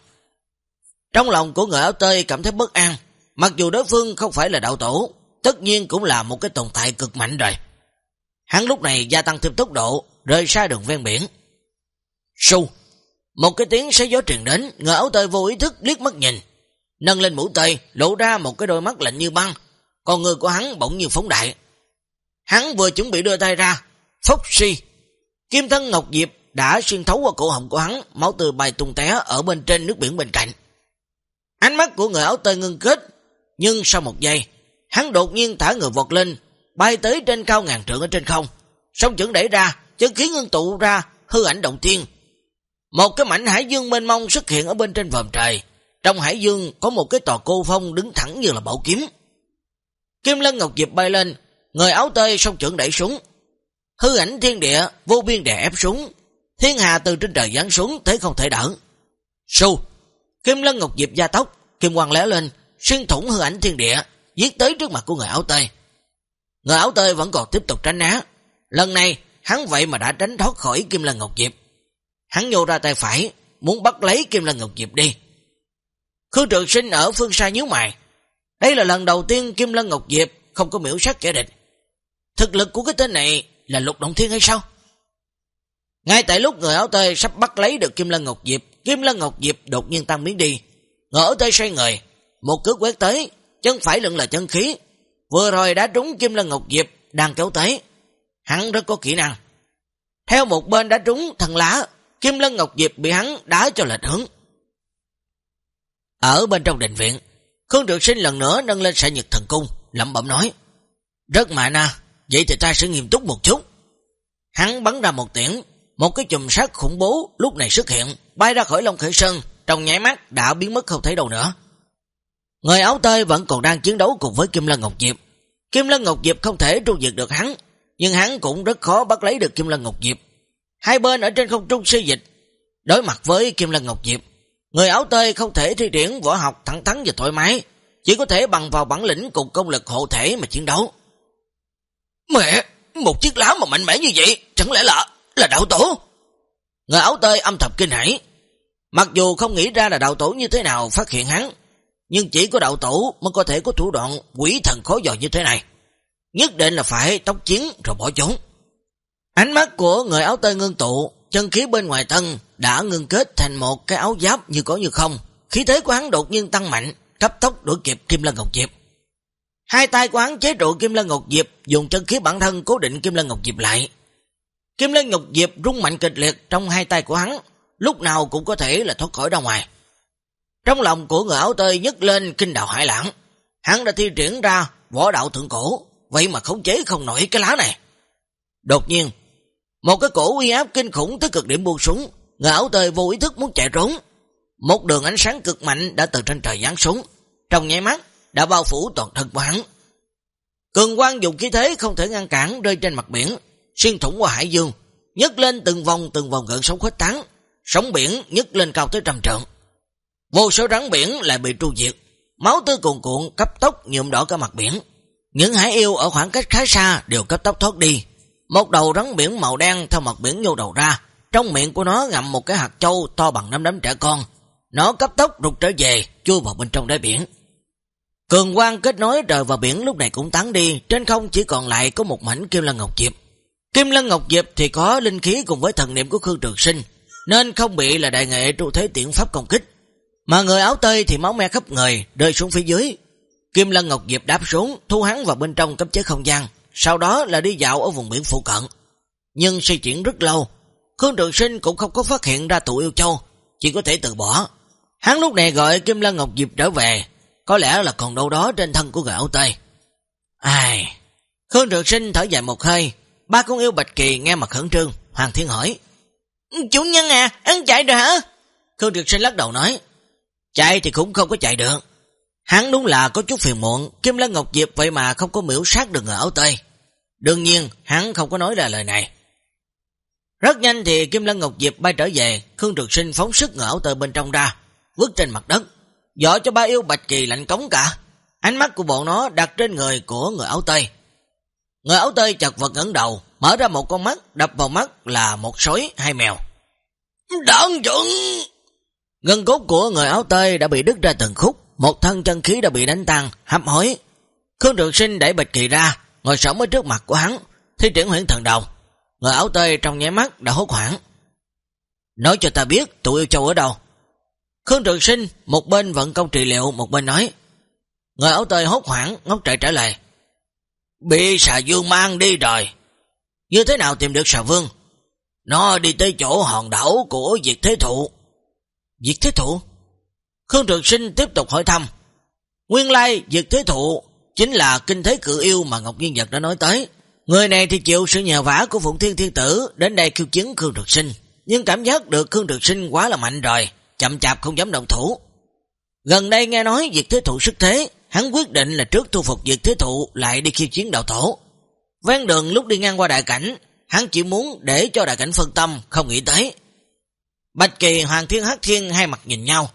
Trong lòng của người áo tơi cảm thấy bất an, mặc dù đối phương không phải là đạo tổ, tất nhiên cũng là một cái tồn tại cực mạnh rồi. Hắn lúc này gia tăng thêm tốc độ, rơi xa đường ven biển. Su, một cái tiếng xé gió truyền đến, người áo tơi vô ý thức liếc mắt nhìn, nâng lên mũi tơi, lộ ra một cái đôi mắt lạnh như băng, còn người của hắn bỗng như phóng đại. Hắn vừa chuẩn bị đưa tay ra, phốc si, kim thân Ngọc Diệp đã xuyên thấu qua cổ họng của hắn, máu từ bay tung té ở bên trên nước biển bên cạnh. Ánh mắt của người áo tơi ngưng kết, nhưng sau một giây, hắn đột nhiên thả người vọt lên, bay tới trên cao ngàn trượng ở trên không. Sông chưởng đẩy ra, chân khí ngưng tụ ra, hư ảnh động tiên. Một cái mảnh hải dương mênh mông xuất hiện ở bên trên vòm trời. Trong hải dương có một cái tòa cô phong đứng thẳng như là bảo kiếm. Kim Lân Ngọc Diệp bay lên, người áo tơi sông trưởng đẩy xuống. Hư ảnh thiên địa, vô biên đè ép xuống. Thiên hà từ trên trời giáng xuống, thế không thể đỡ. Su, Kim Lân Ngọc Diệp gia tốc, Kim Quang lé lên, xuyên thủng hư ảnh thiên địa, giết tới trước mặt của người áo tơi. Người áo tơi vẫn còn tiếp tục tránh ná. Lần này, hắn vậy mà đã tránh thoát khỏi Kim Lân Ngọc Diệp. Hắn nhô ra tay phải, muốn bắt lấy Kim Lân Ngọc Diệp đi. Khương Trường Sinh ở phương xa nhíu mày. Đây là lần đầu tiên Kim Lân Ngọc Diệp không có miễu sát kẻ địch. Thực lực của cái tên này là lục động thiên hay sao? Ngay tại lúc người áo tơi sắp bắt lấy được Kim Lân Ngọc Diệp, Kim Lân Ngọc Diệp đột nhiên tăng biến đi. Người áo tơi xoay người, một cước quét tới, chân phải lưng là chân khí. Vừa rồi đã trúng Kim Lân Ngọc Diệp đang kéo tới. Hắn rất có kỹ năng. Theo một bên đã trúng thần lá, Kim Lân Ngọc Diệp bị hắn đá cho lệch hướng. Ở bên trong đình viện, Khương Trực Sinh lần nữa nâng lên sợi nhật thần cung, lẩm bẩm nói. Rất mạ na, à, vậy thì ta sẽ nghiêm túc một chút. Hắn bắn ra một tiễn, một cái chùm sát khủng bố lúc này xuất hiện, bay ra khỏi Long Khởi Sơn, trong nháy mắt đã biến mất không thấy đâu nữa. Người áo tơi vẫn còn đang chiến đấu cùng với Kim Lân Ngọc Diệp. Kim Lân Ngọc Diệp không thể tru diệt được hắn, nhưng hắn cũng rất khó bắt lấy được Kim Lân Ngọc Diệp. Hai bên ở trên không trung xây dịch, đối mặt với Kim Lân Ngọc Diệp. Người áo tơi không thể thi triển võ học thẳng thắn và thoải mái, chỉ có thể bằng vào bản lĩnh cùng công lực hộ thể mà chiến đấu. Mẹ, một chiếc lá mà mạnh mẽ như vậy, chẳng lẽ là là đạo tổ? Người áo tơi âm thầm kinh hãi. Mặc dù không nghĩ ra là đạo tổ như thế nào phát hiện hắn, nhưng chỉ có đạo tổ mới có thể có thủ đoạn quỷ thần khó dò như thế này. Nhất định là phải tóc chiến rồi bỏ trốn. Ánh mắt của người áo tơi ngưng tụ, chân khí bên ngoài thân đã ngưng kết thành một cái áo giáp như có như không. Khí thế của hắn đột nhiên tăng mạnh, cấp tốc đuổi kịp Kim Lân Ngọc Diệp. Hai tay của hắn chế trụ Kim Lân Ngọc Diệp, dùng chân khí bản thân cố định Kim Lân Ngọc Diệp lại. Kim Lân Ngọc Diệp rung mạnh kịch liệt trong hai tay của hắn, lúc nào cũng có thể là thoát khỏi ra ngoài. Trong lòng của người áo tơi nhấc lên kinh đạo hải lãng, hắn đã thi triển ra võ đạo thượng cổ, vậy mà khống chế không nổi cái lá này. Đột nhiên, một cái cổ uy áp kinh khủng tới cực điểm buông súng, người áo tơi vô ý thức muốn chạy trốn. Một đường ánh sáng cực mạnh đã từ trên trời giáng xuống, trong nháy mắt đã bao phủ toàn thân của hắn. Cường quang dùng khí thế không thể ngăn cản rơi trên mặt biển, xuyên thủng qua hải dương, nhấc lên từng vòng từng vòng gần sóng khuếch tán, sóng biển nhấc lên cao tới trăm trượng. Vô số rắn biển lại bị tru diệt, máu tươi cuồn cuộn cấp tốc nhuộm đỏ cả mặt biển. Những hải yêu ở khoảng cách khá xa đều cấp tốc thoát đi. Một đầu rắn biển màu đen theo mặt biển nhô đầu ra, trong miệng của nó ngậm một cái hạt châu to bằng nắm đấm trẻ con. Nó cấp tốc rụt trở về, chui vào bên trong đáy biển. Cường quang kết nối trời và biển lúc này cũng tán đi, trên không chỉ còn lại có một mảnh kim lân ngọc diệp. Kim lân ngọc diệp thì có linh khí cùng với thần niệm của Khương Trường Sinh, nên không bị là đại nghệ trụ thế tiện pháp công kích. Mà người áo tơi thì máu me khắp người, rơi xuống phía dưới. Kim lân ngọc diệp đáp xuống, thu hắn vào bên trong cấp chế không gian, sau đó là đi dạo ở vùng biển phụ cận. Nhưng suy chuyển rất lâu, Khương Trường Sinh cũng không có phát hiện ra tụ yêu châu, chỉ có thể từ bỏ. Hắn lúc này gọi Kim Lân Ngọc Diệp trở về, có lẽ là còn đâu đó trên thân của người áo tây. Ai... Khương Trường Sinh thở dài một hơi, ba con yêu Bạch Kỳ nghe mặt khẩn trương, Hoàng Thiên hỏi. Chủ nhân à, ăn chạy rồi hả? Khương Trường Sinh lắc đầu nói. Chạy thì cũng không có chạy được. Hắn đúng là có chút phiền muộn, Kim Lân Ngọc Diệp vậy mà không có miễu sát được người áo tây. Đương nhiên, hắn không có nói ra lời này. Rất nhanh thì Kim Lân Ngọc Diệp bay trở về, Khương Trực Sinh phóng sức người áo tơi bên trong ra, vứt trên mặt đất. Dọ cho ba yêu Bạch Kỳ lạnh cống cả. Ánh mắt của bọn nó đặt trên người của người áo tây. Người áo tây chật vật ngẩn đầu, mở ra một con mắt, đập vào mắt là một sói hay mèo. Đợn chuẩn! Ngân cốt của người áo tơi đã bị đứt ra từng khúc, một thân chân khí đã bị đánh tan, hấp hối. Khương Trường Sinh đẩy Bạch Kỳ ra, ngồi sống ở trước mặt của hắn, thi triển huyện thần đầu. Người áo tơi trong nháy mắt đã hốt hoảng. Nói cho ta biết tụi yêu châu ở đâu. Khương Trường Sinh một bên vận công trị liệu, một bên nói. Người áo tơi hốt hoảng, ngốc trại trả lời, Bị xà vương mang đi rồi. Như thế nào tìm được xà vương? Nó đi tới chỗ hòn đảo của Diệt Thế Thụ. Diệt Thế Thụ? Khương Trường Sinh tiếp tục hỏi thăm. Nguyên lai Diệt Thế Thụ chính là kinh thế cự yêu mà Ngọc Nhiên vật đã nói tới. Người này thì chịu sự nhờ vả của Phụng Thiên Thiên Tử đến đây khiêu chứng Khương Trường Sinh. Nhưng cảm giác được Khương Trường Sinh quá là mạnh rồi chậm chạp không dám động thủ. Gần đây nghe nói việc thế thụ sức thế, hắn quyết định là trước thu phục việc thế thụ lại đi khiêu chiến đạo tổ. Ven đường lúc đi ngang qua đại cảnh, hắn chỉ muốn để cho đại cảnh phân tâm, không nghĩ tới. Bạch Kỳ, Hoàng Thiên Hắc Thiên hai mặt nhìn nhau.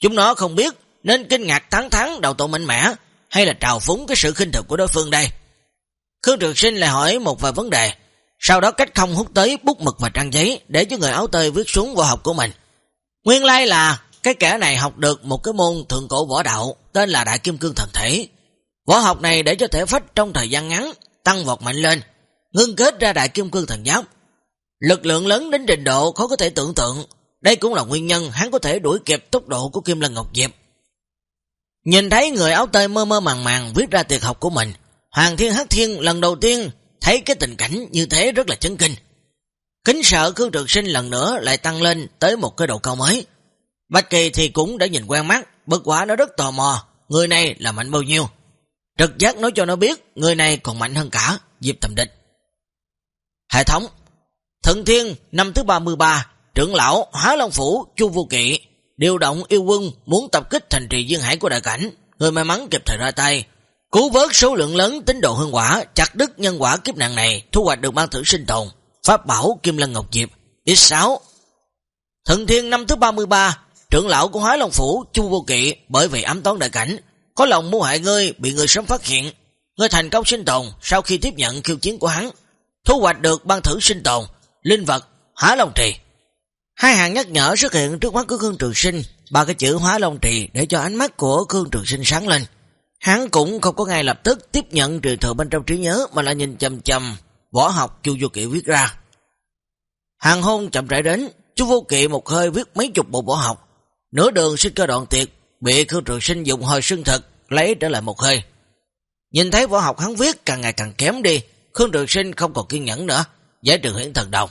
Chúng nó không biết nên kinh ngạc thắng thắng đầu tổ mạnh mẽ hay là trào phúng cái sự khinh thực của đối phương đây. Khương Trường Sinh lại hỏi một vài vấn đề, sau đó cách không hút tới bút mực và trang giấy để cho người áo tơi viết xuống võ học của mình. Nguyên lai là cái kẻ này học được một cái môn thượng cổ võ đạo tên là Đại Kim Cương Thần Thể. Võ học này để cho thể phách trong thời gian ngắn tăng vọt mạnh lên, ngưng kết ra Đại Kim Cương Thần Giáp. Lực lượng lớn đến trình độ khó có thể tưởng tượng, đây cũng là nguyên nhân hắn có thể đuổi kịp tốc độ của Kim Lân Ngọc Diệp. Nhìn thấy người áo tơi mơ mơ màng màng viết ra tuyệt học của mình, Hoàng Thiên Hắc Thiên lần đầu tiên thấy cái tình cảnh như thế rất là chấn kinh. Kính sợ Khương Trường Sinh lần nữa lại tăng lên tới một cái độ cao mới. Bạch Kỳ thì cũng đã nhìn quen mắt, bất quả nó rất tò mò, người này là mạnh bao nhiêu. Trực giác nói cho nó biết, người này còn mạnh hơn cả, Diệp Tầm Địch. Hệ thống Thận Thiên năm thứ 33, trưởng lão Hóa Long Phủ Chu Vô Kỵ, điều động yêu quân muốn tập kích thành trì duyên hải của đại cảnh, người may mắn kịp thời ra tay, cứu vớt số lượng lớn tín độ hương quả, chặt đứt nhân quả kiếp nạn này, thu hoạch được ban thử sinh tồn, pháp bảo Kim Lân Ngọc Diệp, X6. Thần Thiên năm thứ 33, trưởng lão của Hóa Long Phủ, Chu Vô Kỵ, bởi vì ám toán đại cảnh, có lòng mưu hại ngươi, bị người sớm phát hiện, ngươi thành công sinh tồn sau khi tiếp nhận khiêu chiến của hắn, thu hoạch được ban thử sinh tồn, linh vật, Hóa Long Trì. Hai hàng nhắc nhở xuất hiện trước mắt của Khương Trường Sinh, ba cái chữ Hóa Long Trì để cho ánh mắt của Khương Trường Sinh sáng lên. Hắn cũng không có ngay lập tức tiếp nhận truyền thừa bên trong trí nhớ mà là nhìn chầm chầm võ học Chu Vô Kỵ viết ra. Hàng hôn chậm rãi đến, Chu Vô Kỵ một hơi viết mấy chục bộ võ học, nửa đường sinh cơ đoạn tiệc, bị Khương Trường Sinh dùng hồi xương thật lấy trở lại một hơi. Nhìn thấy võ học hắn viết càng ngày càng kém đi, Khương Trường Sinh không còn kiên nhẫn nữa, giải trừ hiển thần đồng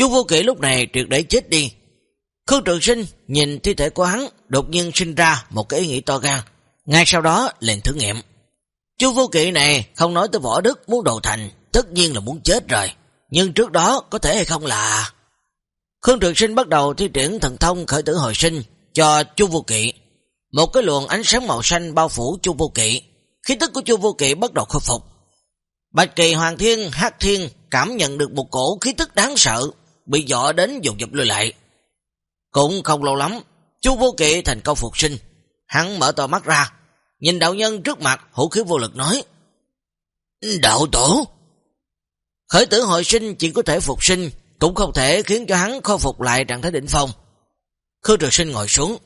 chú Vô Kỵ lúc này triệt để chết đi. Khương Trường Sinh nhìn thi thể của hắn, đột nhiên sinh ra một cái ý nghĩ to gan, ngay sau đó liền thử nghiệm. chú Vô Kỵ này không nói tới võ đức muốn đầu thành, tất nhiên là muốn chết rồi. Nhưng trước đó có thể hay không là... Khương Trường Sinh bắt đầu thi triển thần thông khởi tử hồi sinh cho Chu Vô Kỵ. Một cái luồng ánh sáng màu xanh bao phủ Chu Vô Kỵ. Khí tức của Chu Vô Kỵ bắt đầu khôi phục. Bạch Kỳ Hoàng Thiên, Hát Thiên cảm nhận được một cổ khí tức đáng sợ, bị dọ đến dùng dập lùi lại. Cũng không lâu lắm, Chu Vô Kỵ thành công phục sinh. Hắn mở to mắt ra, nhìn đạo nhân trước mặt, hữu khí vô lực nói. Đạo tổ! Khởi tử hồi sinh chỉ có thể phục sinh, cũng không thể khiến cho hắn khôi phục lại trạng thái đỉnh phong. Khương Trường Sinh ngồi xuống,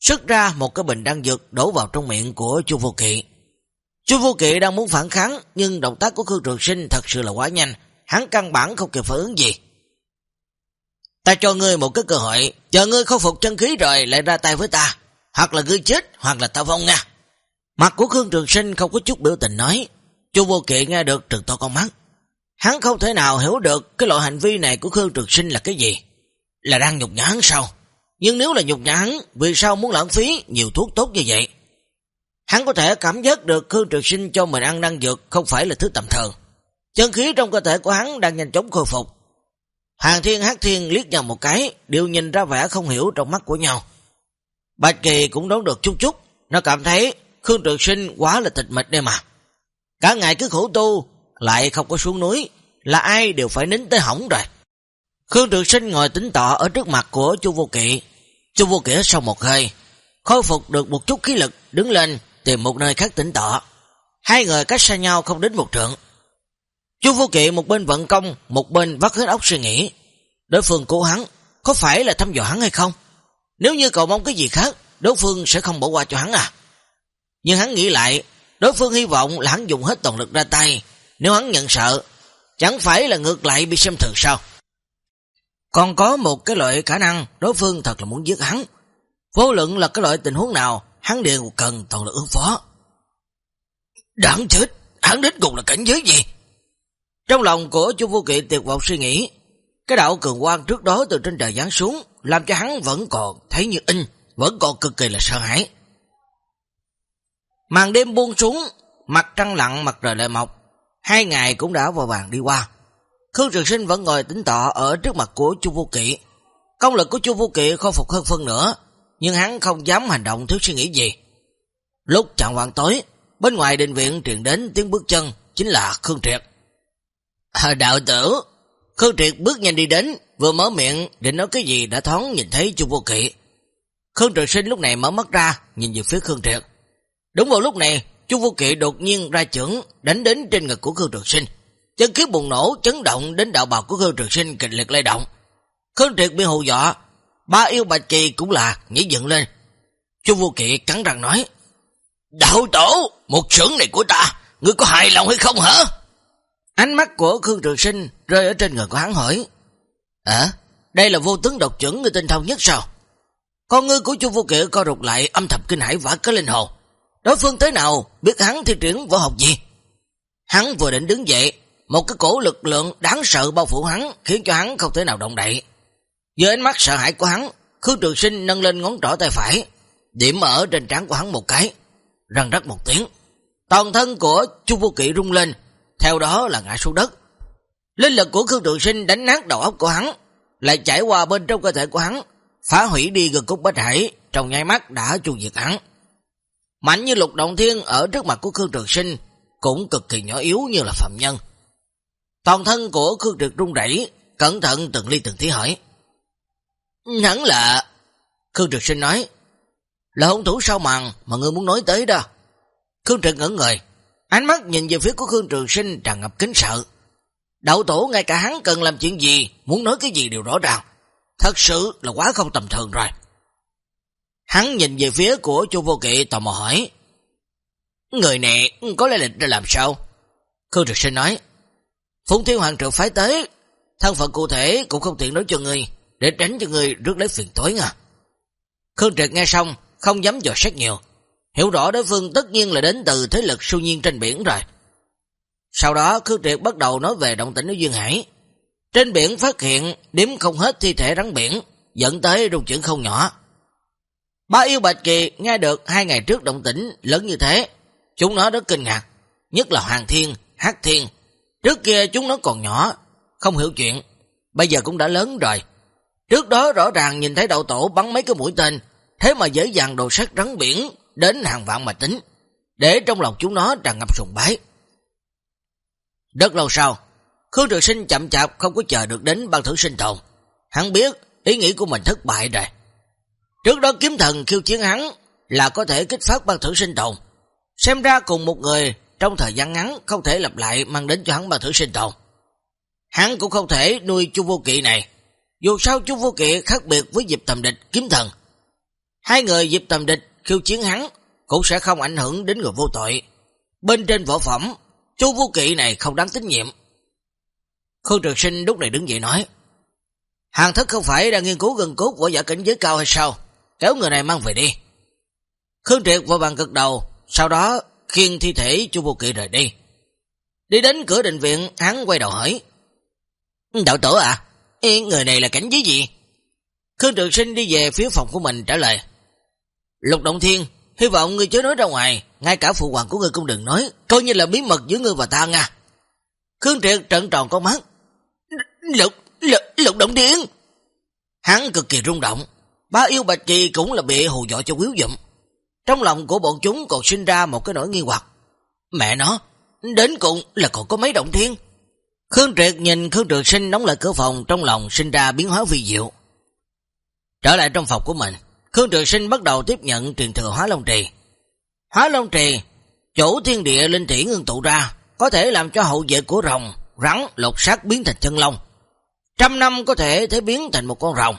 xuất ra một cái bình đang dược đổ vào trong miệng của Chu Vô Kỵ. Chu Vô Kỵ đang muốn phản kháng, nhưng động tác của Khương Trường Sinh thật sự là quá nhanh, hắn căn bản không kịp phản ứng gì. Ta cho ngươi một cái cơ hội, chờ ngươi khôi phục chân khí rồi lại ra tay với ta, hoặc là ngươi chết, hoặc là ta vong nha. Mặt của Khương Trường Sinh không có chút biểu tình nói, Chu Vô Kỵ nghe được trừng to con mắt. Hắn không thể nào hiểu được cái loại hành vi này của Khương Trường Sinh là cái gì. Là đang nhục nhã hắn sao? Nhưng nếu là nhục nhã hắn, vì sao muốn lãng phí nhiều thuốc tốt như vậy? Hắn có thể cảm giác được Khương Trường Sinh cho mình ăn năng dược không phải là thứ tầm thường. Chân khí trong cơ thể của hắn đang nhanh chóng khôi phục. Hàng Thiên Hát Thiên liếc nhau một cái, đều nhìn ra vẻ không hiểu trong mắt của nhau. Bạch Kỳ cũng đoán được chút chút, nó cảm thấy Khương Trường Sinh quá là tịch mịch đây mà. Cả ngày cứ khổ tu, lại không có xuống núi, là ai đều phải nín tới hỏng rồi. Khương Trường Sinh ngồi tính tọa ở trước mặt của Chu Vô Kỵ. Chu Vô Kỵ sau một hơi, khôi phục được một chút khí lực, đứng lên tìm một nơi khác tỉnh tọa. Hai người cách xa nhau không đến một trượng chú Vô Kỵ một bên vận công, một bên vắt hết óc suy nghĩ. Đối phương của hắn, có phải là thăm dò hắn hay không? Nếu như cậu mong cái gì khác, đối phương sẽ không bỏ qua cho hắn à? Nhưng hắn nghĩ lại, đối phương hy vọng là hắn dùng hết toàn lực ra tay. Nếu hắn nhận sợ, chẳng phải là ngược lại bị xem thường sao? Còn có một cái loại khả năng đối phương thật là muốn giết hắn. Vô luận là cái loại tình huống nào, hắn đều cần toàn lực ứng phó. Đáng chết, hắn đến cùng là cảnh giới gì? Trong lòng của chu vô kỵ tuyệt vọng suy nghĩ, cái đạo cường quang trước đó từ trên trời giáng xuống, làm cho hắn vẫn còn thấy như in, vẫn còn cực kỳ là sợ hãi. Màn đêm buông xuống, mặt trăng lặng mặt trời lại mọc, hai ngày cũng đã vào vàng đi qua. Khương Trường Sinh vẫn ngồi tính tọa ở trước mặt của Chu Vô Kỵ. Công lực của Chu Vô Kỵ khôi phục hơn phân nữa, nhưng hắn không dám hành động thiếu suy nghĩ gì. Lúc chạng hoàng tối, bên ngoài đình viện truyền đến tiếng bước chân, chính là Khương Triệt. À, đạo tử, Khương Triệt bước nhanh đi đến, vừa mở miệng định nói cái gì đã thoáng nhìn thấy Chu Vô Kỵ. Khương Trường Sinh lúc này mở mắt ra, nhìn về phía Khương Triệt. Đúng vào lúc này, Chu Vô Kỵ đột nhiên ra trưởng đánh đến trên ngực của Khương Trường Sinh. Chân khí bùng nổ chấn động đến đạo bào của Khương Trường Sinh kịch liệt lay động. Khương Triệt bị hù dọa, ba yêu bạch kỳ cũng là nhảy dựng lên. Chu Vô Kỵ cắn răng nói: "Đạo tổ, một sưởng này của ta, ngươi có hài lòng hay không hả?" Ánh mắt của Khương Trường Sinh rơi ở trên người của hắn hỏi: "À, đây là vô tướng độc chuẩn người tinh thông nhất sao?" Con ngươi của Chu Vô Kỵ co rụt lại âm thầm kinh hãi vả cái linh hồn. Đối phương tới nào, biết hắn thi triển võ học gì? Hắn vừa định đứng dậy, một cái cổ lực lượng đáng sợ bao phủ hắn, khiến cho hắn không thể nào động đậy. Với ánh mắt sợ hãi của hắn, Khương Trường Sinh nâng lên ngón trỏ tay phải, điểm ở trên trán của hắn một cái, răng rắc một tiếng. Toàn thân của Chu Vô Kỵ rung lên, theo đó là ngã xuống đất. Linh lực của Khương Trường Sinh đánh nát đầu óc của hắn, lại chảy qua bên trong cơ thể của hắn, phá hủy đi gần cúc bách hải, trong nháy mắt đã chu diệt hắn. Mạnh như lục động thiên ở trước mặt của Khương Trường Sinh cũng cực kỳ nhỏ yếu như là phạm nhân. Toàn thân của Khương Trực rung rẩy, cẩn thận từng ly từng tí hỏi. Hắn là... Khương Trực Sinh nói, là hung thủ sao màn mà ngươi muốn nói tới đó. Khương Trực ngẩn người, ánh mắt nhìn về phía của Khương Trường Sinh tràn ngập kính sợ. Đậu tổ ngay cả hắn cần làm chuyện gì, muốn nói cái gì đều rõ ràng. Thật sự là quá không tầm thường rồi. Hắn nhìn về phía của chu vô kỵ tò mò hỏi. Người này có lẽ lịch ra làm sao? Khương Trực Sinh nói. Phùng Thiên Hoàng trưởng phái tới, thân phận cụ thể cũng không tiện nói cho người, để tránh cho người rước lấy phiền tối nha. Khương Trực nghe xong, không dám dò xét nhiều. Hiểu rõ đối phương tất nhiên là đến từ thế lực siêu nhiên trên biển rồi. Sau đó Khương Triệt bắt đầu nói về động tĩnh ở Duyên Hải. Trên biển phát hiện đếm không hết thi thể rắn biển, dẫn tới rung chuyển không nhỏ. Ba yêu Bạch Kỳ nghe được hai ngày trước động tĩnh lớn như thế, chúng nó rất kinh ngạc, nhất là Hoàng Thiên, Hát Thiên. Trước kia chúng nó còn nhỏ, không hiểu chuyện, bây giờ cũng đã lớn rồi. Trước đó rõ ràng nhìn thấy đậu tổ bắn mấy cái mũi tên, thế mà dễ dàng đồ sát rắn biển đến hàng vạn mà tính, để trong lòng chúng nó tràn ngập sùng bái. Rất lâu sau, Khương Trường Sinh chậm chạp không có chờ được đến ban thử sinh tồn. Hắn biết ý nghĩ của mình thất bại rồi. Trước đó kiếm thần khiêu chiến hắn là có thể kích phát ban thử sinh tồn. Xem ra cùng một người trong thời gian ngắn không thể lặp lại mang đến cho hắn ban thử sinh tồn. Hắn cũng không thể nuôi chu vô kỵ này. Dù sao chu vô kỵ khác biệt với dịp tầm địch kiếm thần. Hai người dịp tầm địch khiêu chiến hắn cũng sẽ không ảnh hưởng đến người vô tội. Bên trên võ phẩm, chú vô kỵ này không đáng tín nhiệm. Khương Trường Sinh lúc này đứng dậy nói, Hàng thất không phải đang nghiên cứu gần cốt của giả cảnh giới cao hay sao? Kéo người này mang về đi. Khương Triệt vội vàng cực đầu, sau đó khiêng thi thể chú vô kỵ rời đi. Đi đến cửa định viện, hắn quay đầu hỏi. Đạo tử à, người này là cảnh giới gì? Khương Trường Sinh đi về phía phòng của mình trả lời. Lục Động Thiên, hy vọng ngươi chớ nói ra ngoài, ngay cả phụ hoàng của ngươi cũng đừng nói, coi như là bí mật giữa ngươi và ta nha. Khương Triệt trận tròn con mắt. Lục, lục, lục Động Thiên. Hắn cực kỳ rung động, ba yêu Bạch Kỳ cũng là bị hù dọa cho quyếu dụm. Trong lòng của bọn chúng còn sinh ra một cái nỗi nghi hoặc. Mẹ nó, đến cùng là còn có mấy động thiên. Khương Triệt nhìn Khương triệt Sinh đóng lại cửa phòng trong lòng sinh ra biến hóa vi diệu. Trở lại trong phòng của mình, Khương Trường Sinh bắt đầu tiếp nhận truyền thừa hóa long trì. Hóa long trì, chỗ thiên địa linh thủy ngưng tụ ra, có thể làm cho hậu vệ của rồng, rắn, lột xác biến thành chân lông. Trăm năm có thể thế biến thành một con rồng.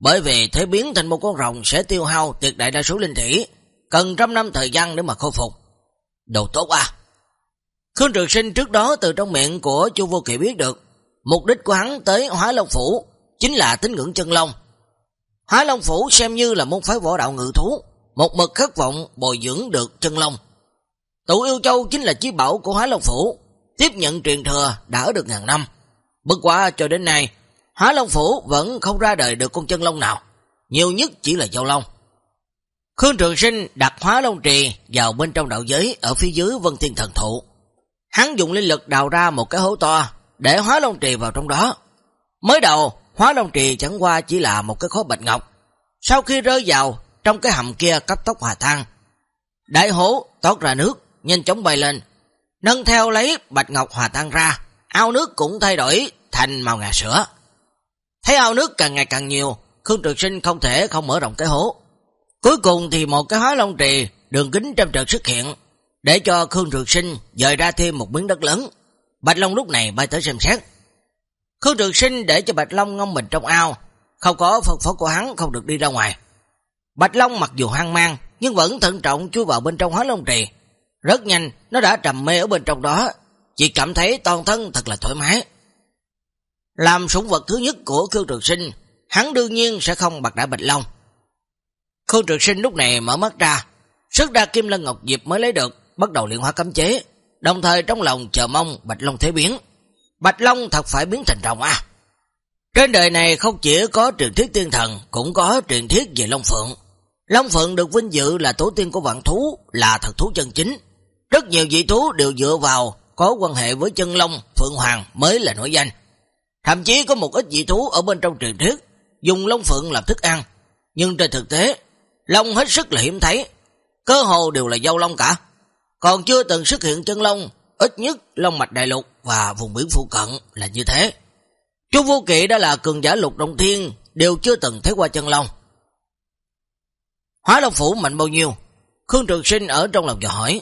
Bởi vì thế biến thành một con rồng sẽ tiêu hao tuyệt đại đa số linh thủy, cần trăm năm thời gian để mà khôi phục. Đồ tốt à! Khương Trường Sinh trước đó từ trong miệng của Chu Vô Kỳ biết được, mục đích của hắn tới Hóa Long Phủ chính là tín ngưỡng chân long. Hóa Long Phủ xem như là môn phái võ đạo ngự thú, một mực khát vọng bồi dưỡng được chân long. Tụ yêu châu chính là chí bảo của Hóa Long Phủ, tiếp nhận truyền thừa đã được ngàn năm. Bất quá cho đến nay, Hóa Long Phủ vẫn không ra đời được con chân long nào, nhiều nhất chỉ là châu long. Khương Trường Sinh đặt Hóa Long Trì vào bên trong đạo giới ở phía dưới Vân Thiên Thần Thụ. Hắn dùng linh lực đào ra một cái hố to để Hóa Long Trì vào trong đó. Mới đầu, Hóa Long Trì chẳng qua chỉ là một cái khối bạch ngọc. Sau khi rơi vào, trong cái hầm kia cấp tốc hòa thang. Đại hố tót ra nước, nhanh chóng bay lên. Nâng theo lấy bạch ngọc hòa tan ra, ao nước cũng thay đổi thành màu ngà sữa. Thấy ao nước càng ngày càng nhiều, Khương Trực Sinh không thể không mở rộng cái hố. Cuối cùng thì một cái hóa long trì đường kính trăm trợt xuất hiện, để cho Khương Trực Sinh dời ra thêm một miếng đất lớn. Bạch Long lúc này bay tới xem xét. Khương Trực Sinh để cho Bạch Long ngâm mình trong ao, không có phật phó của hắn không được đi ra ngoài. Bạch Long mặc dù hoang mang, nhưng vẫn thận trọng chui vào bên trong hóa long trì. Rất nhanh, nó đã trầm mê ở bên trong đó, chỉ cảm thấy toàn thân thật là thoải mái. Làm sủng vật thứ nhất của Khương Trường Sinh, hắn đương nhiên sẽ không bạc đại Bạch Long. Khương Trường Sinh lúc này mở mắt ra, sức ra Kim Lân Ngọc Diệp mới lấy được, bắt đầu luyện hóa cấm chế, đồng thời trong lòng chờ mong Bạch Long thế biến. Bạch Long thật phải biến thành rồng à. Trên đời này không chỉ có truyền thuyết tiên thần, cũng có truyền thuyết về Long Phượng. Long Phượng được vinh dự là tổ tiên của vạn thú, là thật thú chân chính. Rất nhiều dị thú đều dựa vào có quan hệ với chân Long, Phượng Hoàng mới là nổi danh. Thậm chí có một ít dị thú ở bên trong truyền thuyết, dùng Long Phượng làm thức ăn, nhưng trên thực tế, Long hết sức là hiếm thấy, cơ hồ đều là dâu Long cả, còn chưa từng xuất hiện chân Long, ít nhất Long Mạch Đại Lục và vùng biển phụ cận là như thế. Chú Vô Kỵ đã là cường giả lục động thiên, đều chưa từng thấy qua chân Long. Hóa Long Phủ mạnh bao nhiêu? Khương Trường Sinh ở trong lòng dò hỏi.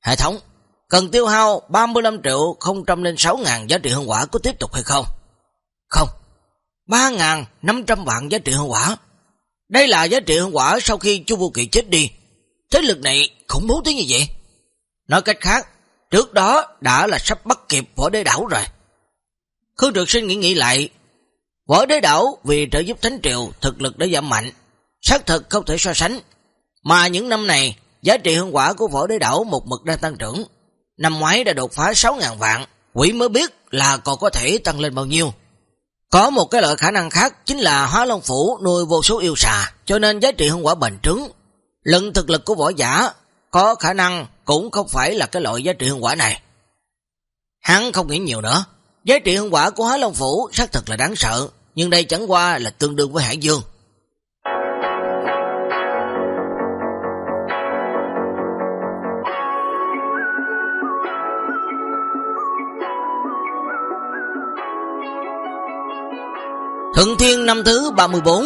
Hệ thống, cần tiêu hao 35 triệu 006 ngàn giá trị hương quả có tiếp tục hay không? Không. 3.500 vạn giá trị hương quả. Đây là giá trị hương quả sau khi chú Vô kỵ chết đi. Thế lực này khủng bố tới như vậy. Nói cách khác, trước đó đã là sắp bắt kịp võ đế đảo rồi. Khương Trực Sinh nghĩ nghĩ lại, võ đế đảo vì trợ giúp Thánh Triều thực lực đã giảm mạnh, xác thực không thể so sánh. Mà những năm này, giá trị hương quả của võ đế đảo một mực đang tăng trưởng. Năm ngoái đã đột phá 6.000 vạn, quỷ mới biết là còn có thể tăng lên bao nhiêu. Có một cái lợi khả năng khác chính là hóa long phủ nuôi vô số yêu xà, cho nên giá trị hương quả bền trứng. Lần thực lực của võ giả có khả năng cũng không phải là cái loại giá trị hương quả này. Hắn không nghĩ nhiều nữa. Giá trị hương quả của hóa long phủ xác thực là đáng sợ, nhưng đây chẳng qua là tương đương với hải dương. Thượng Thiên năm thứ 34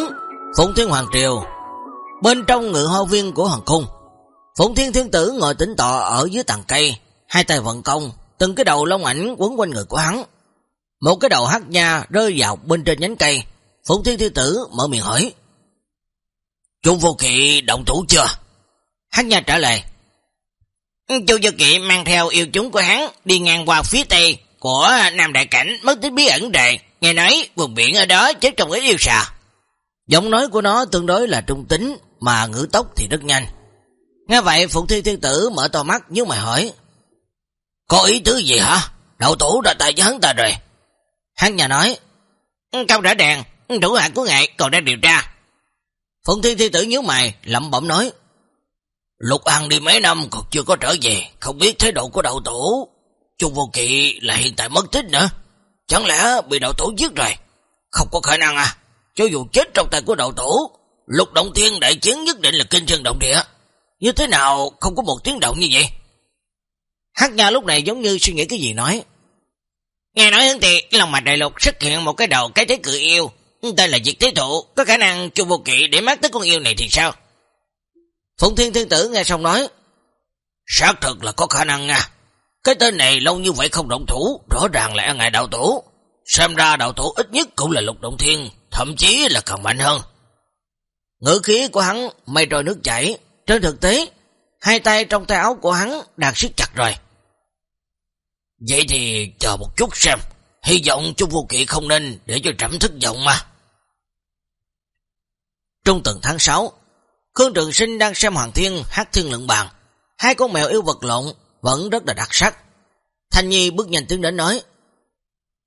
Phụng Thiên Hoàng Triều Bên trong ngự hoa viên của Hoàng Cung Phụng Thiên Thiên Tử ngồi tĩnh tọa ở dưới tàn cây Hai tay vận công Từng cái đầu lông ảnh quấn quanh người của hắn Một cái đầu hát nha rơi vào bên trên nhánh cây Phụng Thiên Thiên Tử mở miệng hỏi Chu Vô Kỵ động thủ chưa? Hát nha trả lời Chu Vô Kỵ mang theo yêu chúng của hắn Đi ngang qua phía tây của Nam Đại Cảnh Mất tích bí ẩn đề Nghe nói vùng biển ở đó chết trong cái yêu xà. Giọng nói của nó tương đối là trung tính, mà ngữ tốc thì rất nhanh. Nghe vậy Phụng Thiên Thiên Tử mở to mắt như mày hỏi. Có ý tứ gì hả? Đậu tủ đã tay với hắn ta rồi. Hắn nhà nói. Không đã đèn, đủ hạng của ngài còn đang điều tra. Phụng Thiên Thiên Tử nhớ mày, lẩm bẩm nói. Lục ăn đi mấy năm còn chưa có trở về, không biết thái độ của đậu tủ. Trung vô kỵ là hiện tại mất tích nữa. Chẳng lẽ bị đậu tủ giết rồi? Không có khả năng à. Cho dù chết trong tay của đậu tủ lục động thiên đại chiến nhất định là kinh chân động địa. Như thế nào không có một tiếng động như vậy? Hát nha lúc này giống như suy nghĩ cái gì nói. Nghe nói hướng thì lòng mạch đại lục xuất hiện một cái đầu cái thế cự yêu. Tên là Diệt Thế Thụ, có khả năng chu vô kỵ để mắt tới con yêu này thì sao? Phụng Thiên Thiên Tử nghe xong nói. Xác thực là có khả năng nha. Cái tên này lâu như vậy không động thủ, rõ ràng là ngài đạo tổ. Xem ra đạo tổ ít nhất cũng là lục động thiên, thậm chí là còn mạnh hơn. Ngữ khí của hắn mây trôi nước chảy, trên thực tế, hai tay trong tay áo của hắn đang siết chặt rồi. Vậy thì chờ một chút xem, hy vọng chú vô kỵ không nên để cho trẫm thất vọng mà. trong tuần tháng 6, Khương Trường Sinh đang xem Hoàng Thiên hát thiên lượng bàn, hai con mèo yêu vật lộn vẫn rất là đặc sắc. Thanh Nhi bước nhanh tiến đến nói,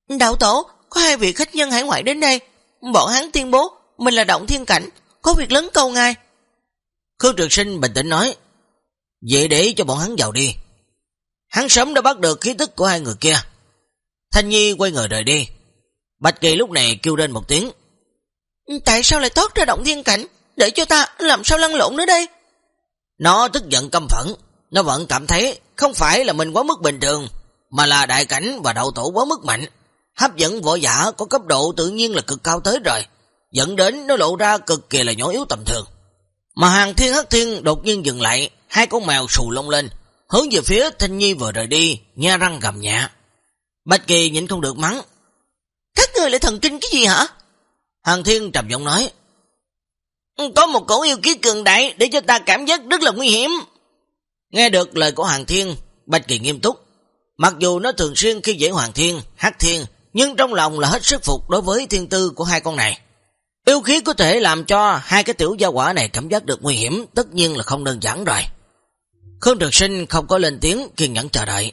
Đạo tổ, có hai vị khách nhân hải ngoại đến đây, bọn hắn tuyên bố mình là động thiên cảnh, có việc lớn câu ngài. Khương Trường Sinh bình tĩnh nói, Vậy để cho bọn hắn vào đi. Hắn sớm đã bắt được khí tức của hai người kia. Thanh Nhi quay người rời đi. Bạch Kỳ lúc này kêu lên một tiếng. Tại sao lại thoát ra động thiên cảnh? Để cho ta làm sao lăn lộn nữa đây? Nó tức giận căm phẫn, nó vẫn cảm thấy không phải là mình quá mức bình thường, mà là đại cảnh và đậu tổ quá mức mạnh. Hấp dẫn võ giả có cấp độ tự nhiên là cực cao tới rồi, dẫn đến nó lộ ra cực kỳ là nhỏ yếu tầm thường. Mà hàng thiên hắc thiên đột nhiên dừng lại, hai con mèo xù lông lên, hướng về phía Thanh Nhi vừa rời đi, nha răng gầm nhạ. Bạch Kỳ nhìn không được mắng. Các người lại thần kinh cái gì hả? Hàng thiên trầm giọng nói. Có một cổ yêu khí cường đại để cho ta cảm giác rất là nguy hiểm. Nghe được lời của Hoàng Thiên, Bạch Kỳ nghiêm túc. Mặc dù nó thường xuyên khi dễ Hoàng Thiên, Hát Thiên, nhưng trong lòng là hết sức phục đối với thiên tư của hai con này. Yêu khí có thể làm cho hai cái tiểu gia quả này cảm giác được nguy hiểm, tất nhiên là không đơn giản rồi. Khương Trực Sinh không có lên tiếng kiên nhẫn chờ đợi.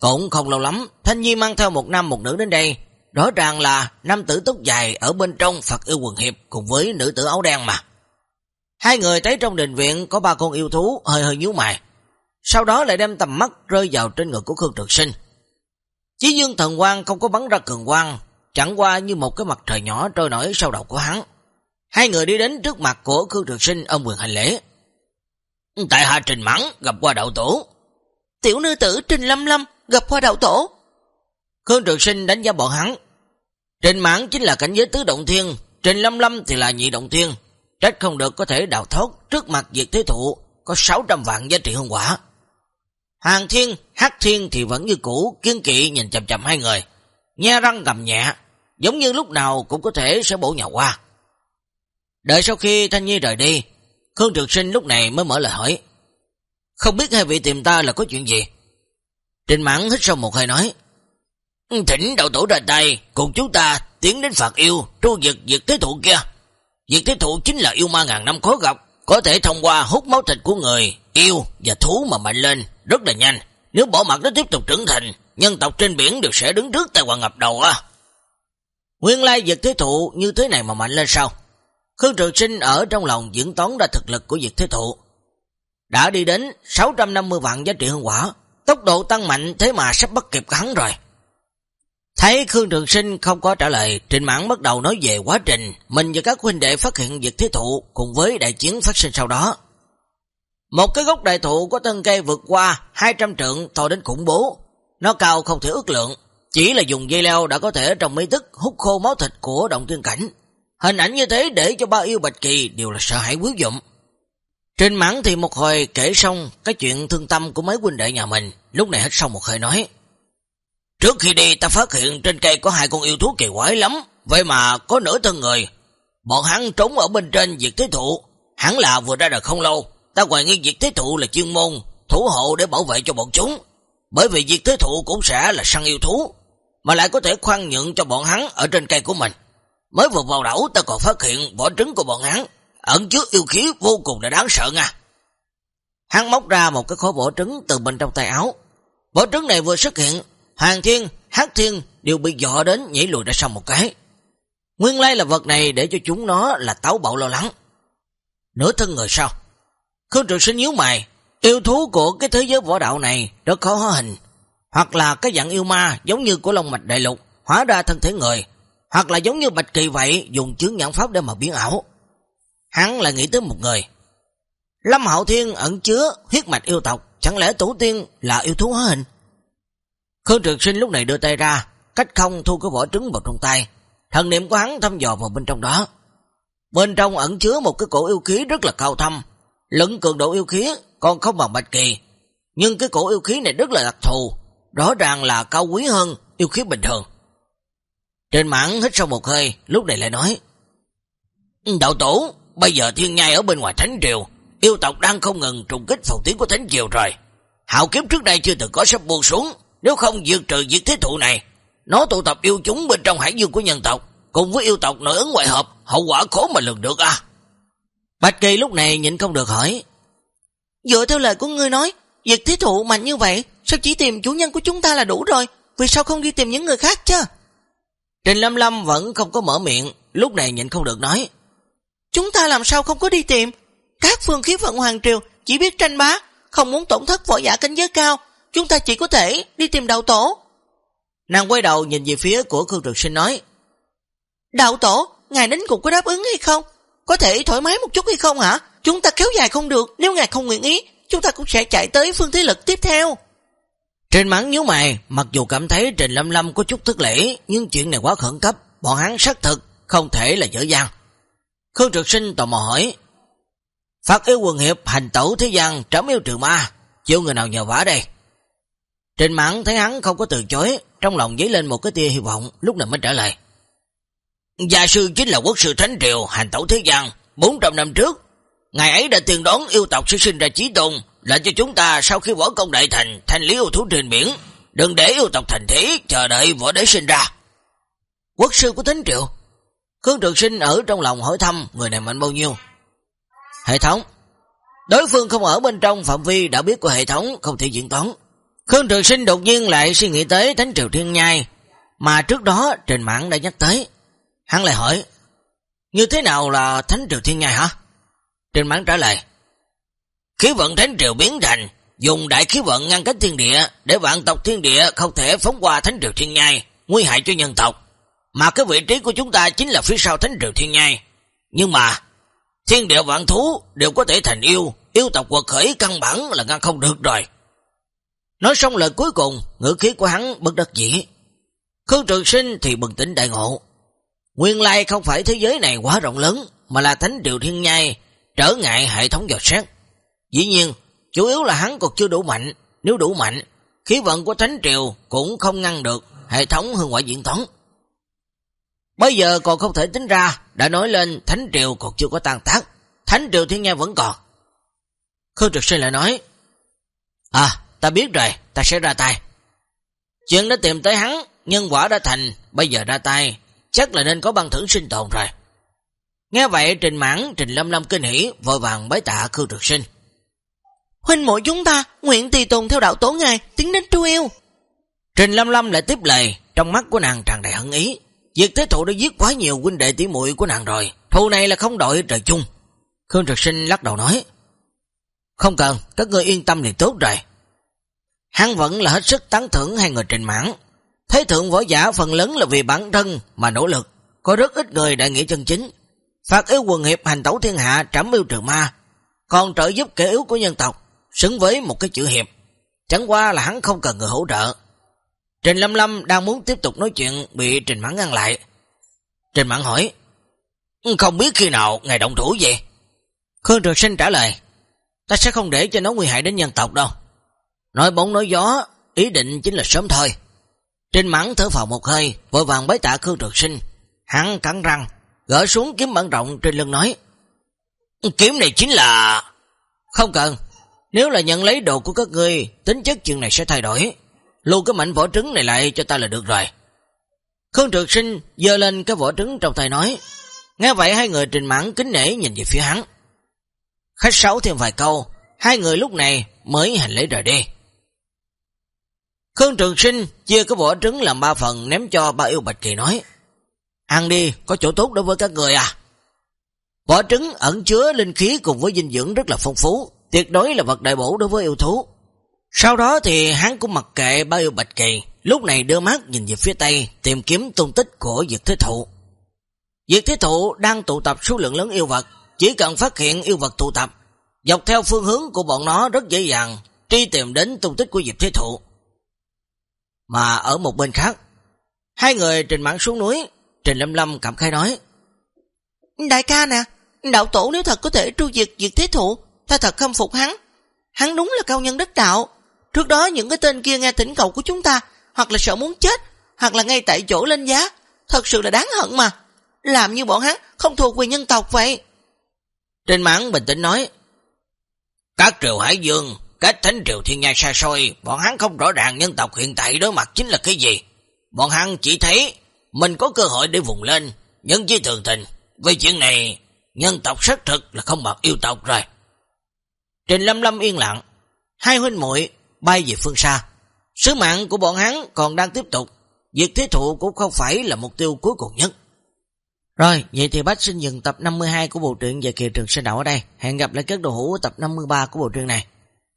Cũng không lâu lắm, Thanh Nhi mang theo một nam một nữ đến đây, rõ ràng là nam tử tóc dài ở bên trong Phật yêu quần hiệp cùng với nữ tử áo đen mà. Hai người thấy trong đình viện có ba con yêu thú hơi hơi nhú mày sau đó lại đem tầm mắt rơi vào trên ngực của Khương Trực Sinh. Chí dương thần quang không có bắn ra cường quang, chẳng qua như một cái mặt trời nhỏ trôi nổi sau đầu của hắn. Hai người đi đến trước mặt của Khương Trường Sinh ông quyền hành lễ. Tại hạ Trình Mẫn gặp qua đạo tổ. Tiểu nữ tử Trình Lâm Lâm gặp qua đạo tổ. Khương Trường Sinh đánh giá bọn hắn. Trình Mẫn chính là cảnh giới tứ động thiên, Trình Lâm Lâm thì là nhị động thiên. Trách không được có thể đào thoát trước mặt diệt thế thụ có 600 vạn giá trị hương quả. Hàng Thiên, Hắc Thiên thì vẫn như cũ, kiên kỵ nhìn chầm chầm hai người nhe răng gầm nhẹ, giống như lúc nào cũng có thể sẽ bổ nhào qua. Đợi sau khi Thanh Nhi rời đi, Khương Trực Sinh lúc này mới mở lời hỏi. Không biết hai vị tìm ta là có chuyện gì? Trình mãn hít sâu một hơi nói. Thỉnh đạo tổ ra tay, cùng chúng ta tiến đến phạt yêu, tru giật diệt thế thụ kia. Diệt thế thụ chính là yêu ma ngàn năm khó gặp, có thể thông qua hút máu thịt của người, yêu và thú mà mạnh lên, rất là nhanh. Nếu bỏ mặt nó tiếp tục trưởng thành, nhân tộc trên biển đều sẽ đứng trước tay hoàng ngập đầu á. Nguyên lai diệt thế thụ như thế này mà mạnh lên sao? Khương Trường Sinh ở trong lòng diễn toán ra thực lực của diệt thế thụ. Đã đi đến 650 vạn giá trị hương quả, tốc độ tăng mạnh thế mà sắp bắt kịp hắn rồi. Thấy Khương Trường Sinh không có trả lời, Trình Mãn bắt đầu nói về quá trình mình và các huynh đệ phát hiện diệt thế thụ cùng với đại chiến phát sinh sau đó. Một cái gốc đại thụ có thân cây vượt qua 200 trượng to đến khủng bố. Nó cao không thể ước lượng, chỉ là dùng dây leo đã có thể trong mấy tức hút khô máu thịt của động thiên cảnh. Hình ảnh như thế để cho ba yêu Bạch Kỳ đều là sợ hãi quý dụng. Trên mảng thì một hồi kể xong cái chuyện thương tâm của mấy huynh đệ nhà mình, lúc này hết xong một hơi nói. Trước khi đi ta phát hiện trên cây có hai con yêu thú kỳ quái lắm, vậy mà có nửa thân người. Bọn hắn trốn ở bên trên diệt thế thụ, hắn là vừa ra đời không lâu, ta hoài nghi diệt thế thụ là chuyên môn, thủ hộ để bảo vệ cho bọn chúng. Bởi vì việc thế thụ cũng sẽ là săn yêu thú, mà lại có thể khoan nhượng cho bọn hắn ở trên cây của mình. Mới vừa vào đảo ta còn phát hiện vỏ trứng của bọn hắn, ẩn chứa yêu khí vô cùng là đáng sợ nha. Hắn móc ra một cái khối vỏ trứng từ bên trong tay áo. Vỏ trứng này vừa xuất hiện, Hoàng Thiên, Hát Thiên đều bị dọ đến nhảy lùi ra sau một cái. Nguyên lai là vật này để cho chúng nó là táo bạo lo lắng. Nửa thân người sao? Khương trường sinh nhíu mày, yêu thú của cái thế giới võ đạo này rất khó hóa hình. Hoặc là cái dạng yêu ma giống như của Long Mạch Đại Lục, hóa ra thân thể người. Hoặc là giống như Bạch Kỳ vậy, dùng chướng nhãn pháp để mà biến ảo. Hắn lại nghĩ tới một người. Lâm Hạo Thiên ẩn chứa huyết mạch yêu tộc, chẳng lẽ tổ tiên là yêu thú hóa hình? Khương Trường Sinh lúc này đưa tay ra, cách không thu cái vỏ trứng vào trong tay. Thần niệm của hắn thăm dò vào bên trong đó. Bên trong ẩn chứa một cái cổ yêu khí rất là cao thâm. Lẫn cường độ yêu khí còn không bằng bạch kỳ. Nhưng cái cổ yêu khí này rất là đặc thù. Rõ ràng là cao quý hơn yêu khí bình thường. Trên mảng hít sâu một hơi, lúc này lại nói. Đạo tổ, bây giờ thiên nhai ở bên ngoài Thánh Triều, yêu tộc đang không ngừng trùng kích phòng tiến của Thánh Triều rồi. Hạo kiếm trước đây chưa từng có sắp buông xuống, nếu không diệt trừ diệt thế thụ này, nó tụ tập yêu chúng bên trong hải dương của nhân tộc, cùng với yêu tộc nội ứng ngoại hợp, hậu quả khó mà lường được à. Bạch Kỳ lúc này nhịn không được hỏi. Dựa theo lời của ngươi nói, diệt thế thụ mạnh như vậy, sao chỉ tìm chủ nhân của chúng ta là đủ rồi, vì sao không đi tìm những người khác chứ? Trình Lâm Lâm vẫn không có mở miệng, lúc này nhịn không được nói. Chúng ta làm sao không có đi tìm? Các phương khí vận hoàng triều chỉ biết tranh bá, không muốn tổn thất võ giả cảnh giới cao, chúng ta chỉ có thể đi tìm đạo tổ. Nàng quay đầu nhìn về phía của Khương Trực Sinh nói, Đạo tổ, ngài đến cùng có đáp ứng hay không? Có thể thoải mái một chút hay không hả? Chúng ta kéo dài không được, nếu ngài không nguyện ý, chúng ta cũng sẽ chạy tới phương thế lực tiếp theo. Trên mắng nhíu mày, mặc dù cảm thấy Trình Lâm Lâm có chút thức lễ, nhưng chuyện này quá khẩn cấp, bọn hắn xác thực, không thể là dở dàng. Khương Trực Sinh tò mò hỏi, Phát yêu quần hiệp hành tẩu thế gian trấm yêu trừ ma, chịu người nào nhờ vả đây? Trình mãn thấy hắn không có từ chối, trong lòng dấy lên một cái tia hy vọng, lúc này mới trả lời. Gia sư chính là quốc sư Thánh Triều, hành tẩu thế gian, 400 năm trước. Ngày ấy đã tiền đón yêu tộc sẽ sinh ra trí tôn, lệnh cho chúng ta sau khi võ công đại thành, thanh lý yêu thú trên biển, đừng để yêu tộc thành thế, chờ đợi võ đế sinh ra. Quốc sư của Thánh Triều, Khương Trường Sinh ở trong lòng hỏi thăm người này mạnh bao nhiêu. Hệ thống, đối phương không ở bên trong phạm vi đã biết của hệ thống không thể diễn toán. Khương Trường Sinh đột nhiên lại suy nghĩ tới Thánh Triều Thiên Nhai, mà trước đó trên mạng đã nhắc tới. Hắn lại hỏi, như thế nào là Thánh Triều Thiên Nhai hả? Trên mạng trả lời, khí vận Thánh Triều biến thành, dùng đại khí vận ngăn cách thiên địa, để vạn tộc thiên địa không thể phóng qua Thánh Triều Thiên Nhai, nguy hại cho nhân tộc. Mà cái vị trí của chúng ta chính là phía sau thánh triều thiên nhai. Nhưng mà, thiên địa vạn thú đều có thể thành yêu, yêu tộc quật khởi căn bản là ngăn không được rồi. Nói xong lời cuối cùng, ngữ khí của hắn bất đắc dĩ. Khương Trường Sinh thì bừng tỉnh đại ngộ. Nguyên lai không phải thế giới này quá rộng lớn, mà là thánh triều thiên nhai, trở ngại hệ thống dò xét. Dĩ nhiên, chủ yếu là hắn còn chưa đủ mạnh, nếu đủ mạnh, khí vận của thánh triều cũng không ngăn được hệ thống hương ngoại diện toán. Bây giờ còn không thể tính ra, đã nói lên thánh triều còn chưa có tan tác, thánh triều thiên nhai vẫn còn. Khương Trực Sinh lại nói, À, ta biết rồi, ta sẽ ra tay. Chuyện đã tìm tới hắn, nhân quả đã thành, bây giờ ra tay, chắc là nên có băng thưởng sinh tồn rồi. Nghe vậy Trình Mãn, Trình Lâm Lâm kinh hỉ, vội vàng bái tạ Khương Trực Sinh. Huynh muội chúng ta, nguyện tùy tùng theo đạo tổ ngài, tiến đến tru yêu. Trình Lâm Lâm lại tiếp lời, trong mắt của nàng tràn đầy hận ý. Việc thế thụ đã giết quá nhiều huynh đệ tỷ muội của nàng rồi, thù này là không đội trời chung. Khương Trực Sinh lắc đầu nói, Không cần, các ngươi yên tâm thì tốt rồi. Hắn vẫn là hết sức tán thưởng hai người trình mãn. Thế thượng võ giả phần lớn là vì bản thân mà nỗ lực, có rất ít người đại nghĩa chân chính. Phạt yếu quần hiệp hành tấu thiên hạ trảm yêu trừ ma, còn trợ giúp kẻ yếu của nhân tộc, xứng với một cái chữ hiệp. Chẳng qua là hắn không cần người hỗ trợ. Trình Lâm Lâm đang muốn tiếp tục nói chuyện bị Trình Mãn ngăn lại. Trình Mãn hỏi, không biết khi nào ngài động thủ vậy? Khương Trường Sinh trả lời, ta sẽ không để cho nó nguy hại đến nhân tộc đâu. Nói bóng nói gió, ý định chính là sớm thôi. Trình Mãn thở phào một hơi, vội vàng bấy tạ Khương Trực Sinh. Hắn cắn răng, gỡ xuống kiếm bản rộng trên lưng nói, Kiếm này chính là... Không cần, nếu là nhận lấy đồ của các ngươi, tính chất chuyện này sẽ thay đổi. Lưu cái mảnh vỏ trứng này lại cho ta là được rồi. Khương Trực Sinh dơ lên cái vỏ trứng trong tay nói. Nghe vậy hai người trình mãn kính nể nhìn về phía hắn. Khách sáo thêm vài câu, hai người lúc này mới hành lễ rời đi. Khương Trường Sinh chia cái vỏ trứng làm ba phần ném cho ba yêu Bạch Kỳ nói. Ăn đi, có chỗ tốt đối với các người à. Vỏ trứng ẩn chứa linh khí cùng với dinh dưỡng rất là phong phú, tuyệt đối là vật đại bổ đối với yêu thú. Sau đó thì hắn cũng mặc kệ ba yêu Bạch Kỳ, lúc này đưa mắt nhìn về phía Tây tìm kiếm tung tích của Diệt Thế Thụ. Diệt Thế Thụ đang tụ tập số lượng lớn yêu vật, chỉ cần phát hiện yêu vật tụ tập, dọc theo phương hướng của bọn nó rất dễ dàng truy tìm đến tung tích của Diệp Thế Thụ. Mà ở một bên khác, hai người trình mãn xuống núi, Trình Lâm Lâm cảm khai nói, Đại ca nè, đạo tổ nếu thật có thể tru diệt diệt thế thụ, ta thật khâm phục hắn. Hắn đúng là cao nhân đất đạo. Trước đó những cái tên kia nghe thỉnh cầu của chúng ta, hoặc là sợ muốn chết, hoặc là ngay tại chỗ lên giá. Thật sự là đáng hận mà. Làm như bọn hắn không thuộc về nhân tộc vậy. Trình mạng bình tĩnh nói, Các triều Hải Dương, cách thánh triều thiên nhai xa xôi, bọn hắn không rõ ràng nhân tộc hiện tại đối mặt chính là cái gì. Bọn hắn chỉ thấy mình có cơ hội để vùng lên, nhân chi thường tình. Vì chuyện này, nhân tộc xác thực là không bằng yêu tộc rồi. Trình Lâm Lâm yên lặng, hai huynh muội bay về phương xa. Sứ mạng của bọn hắn còn đang tiếp tục, việc thế thụ cũng không phải là mục tiêu cuối cùng nhất. Rồi, vậy thì bác xin dừng tập 52 của bộ truyện về kỳ trường sinh đạo ở đây. Hẹn gặp lại các đồ hữu tập 53 của bộ truyện này.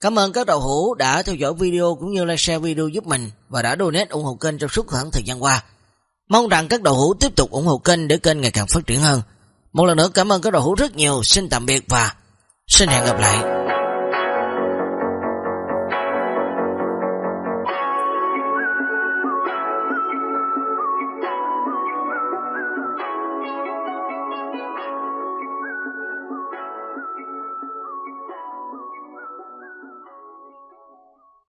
Cảm ơn các đầu hữu đã theo dõi video cũng như like share video giúp mình và đã donate ủng hộ kênh trong suốt khoảng thời gian qua. Mong rằng các đầu hữu tiếp tục ủng hộ kênh để kênh ngày càng phát triển hơn. Một lần nữa cảm ơn các đầu hữu rất nhiều. Xin tạm biệt và xin hẹn gặp lại.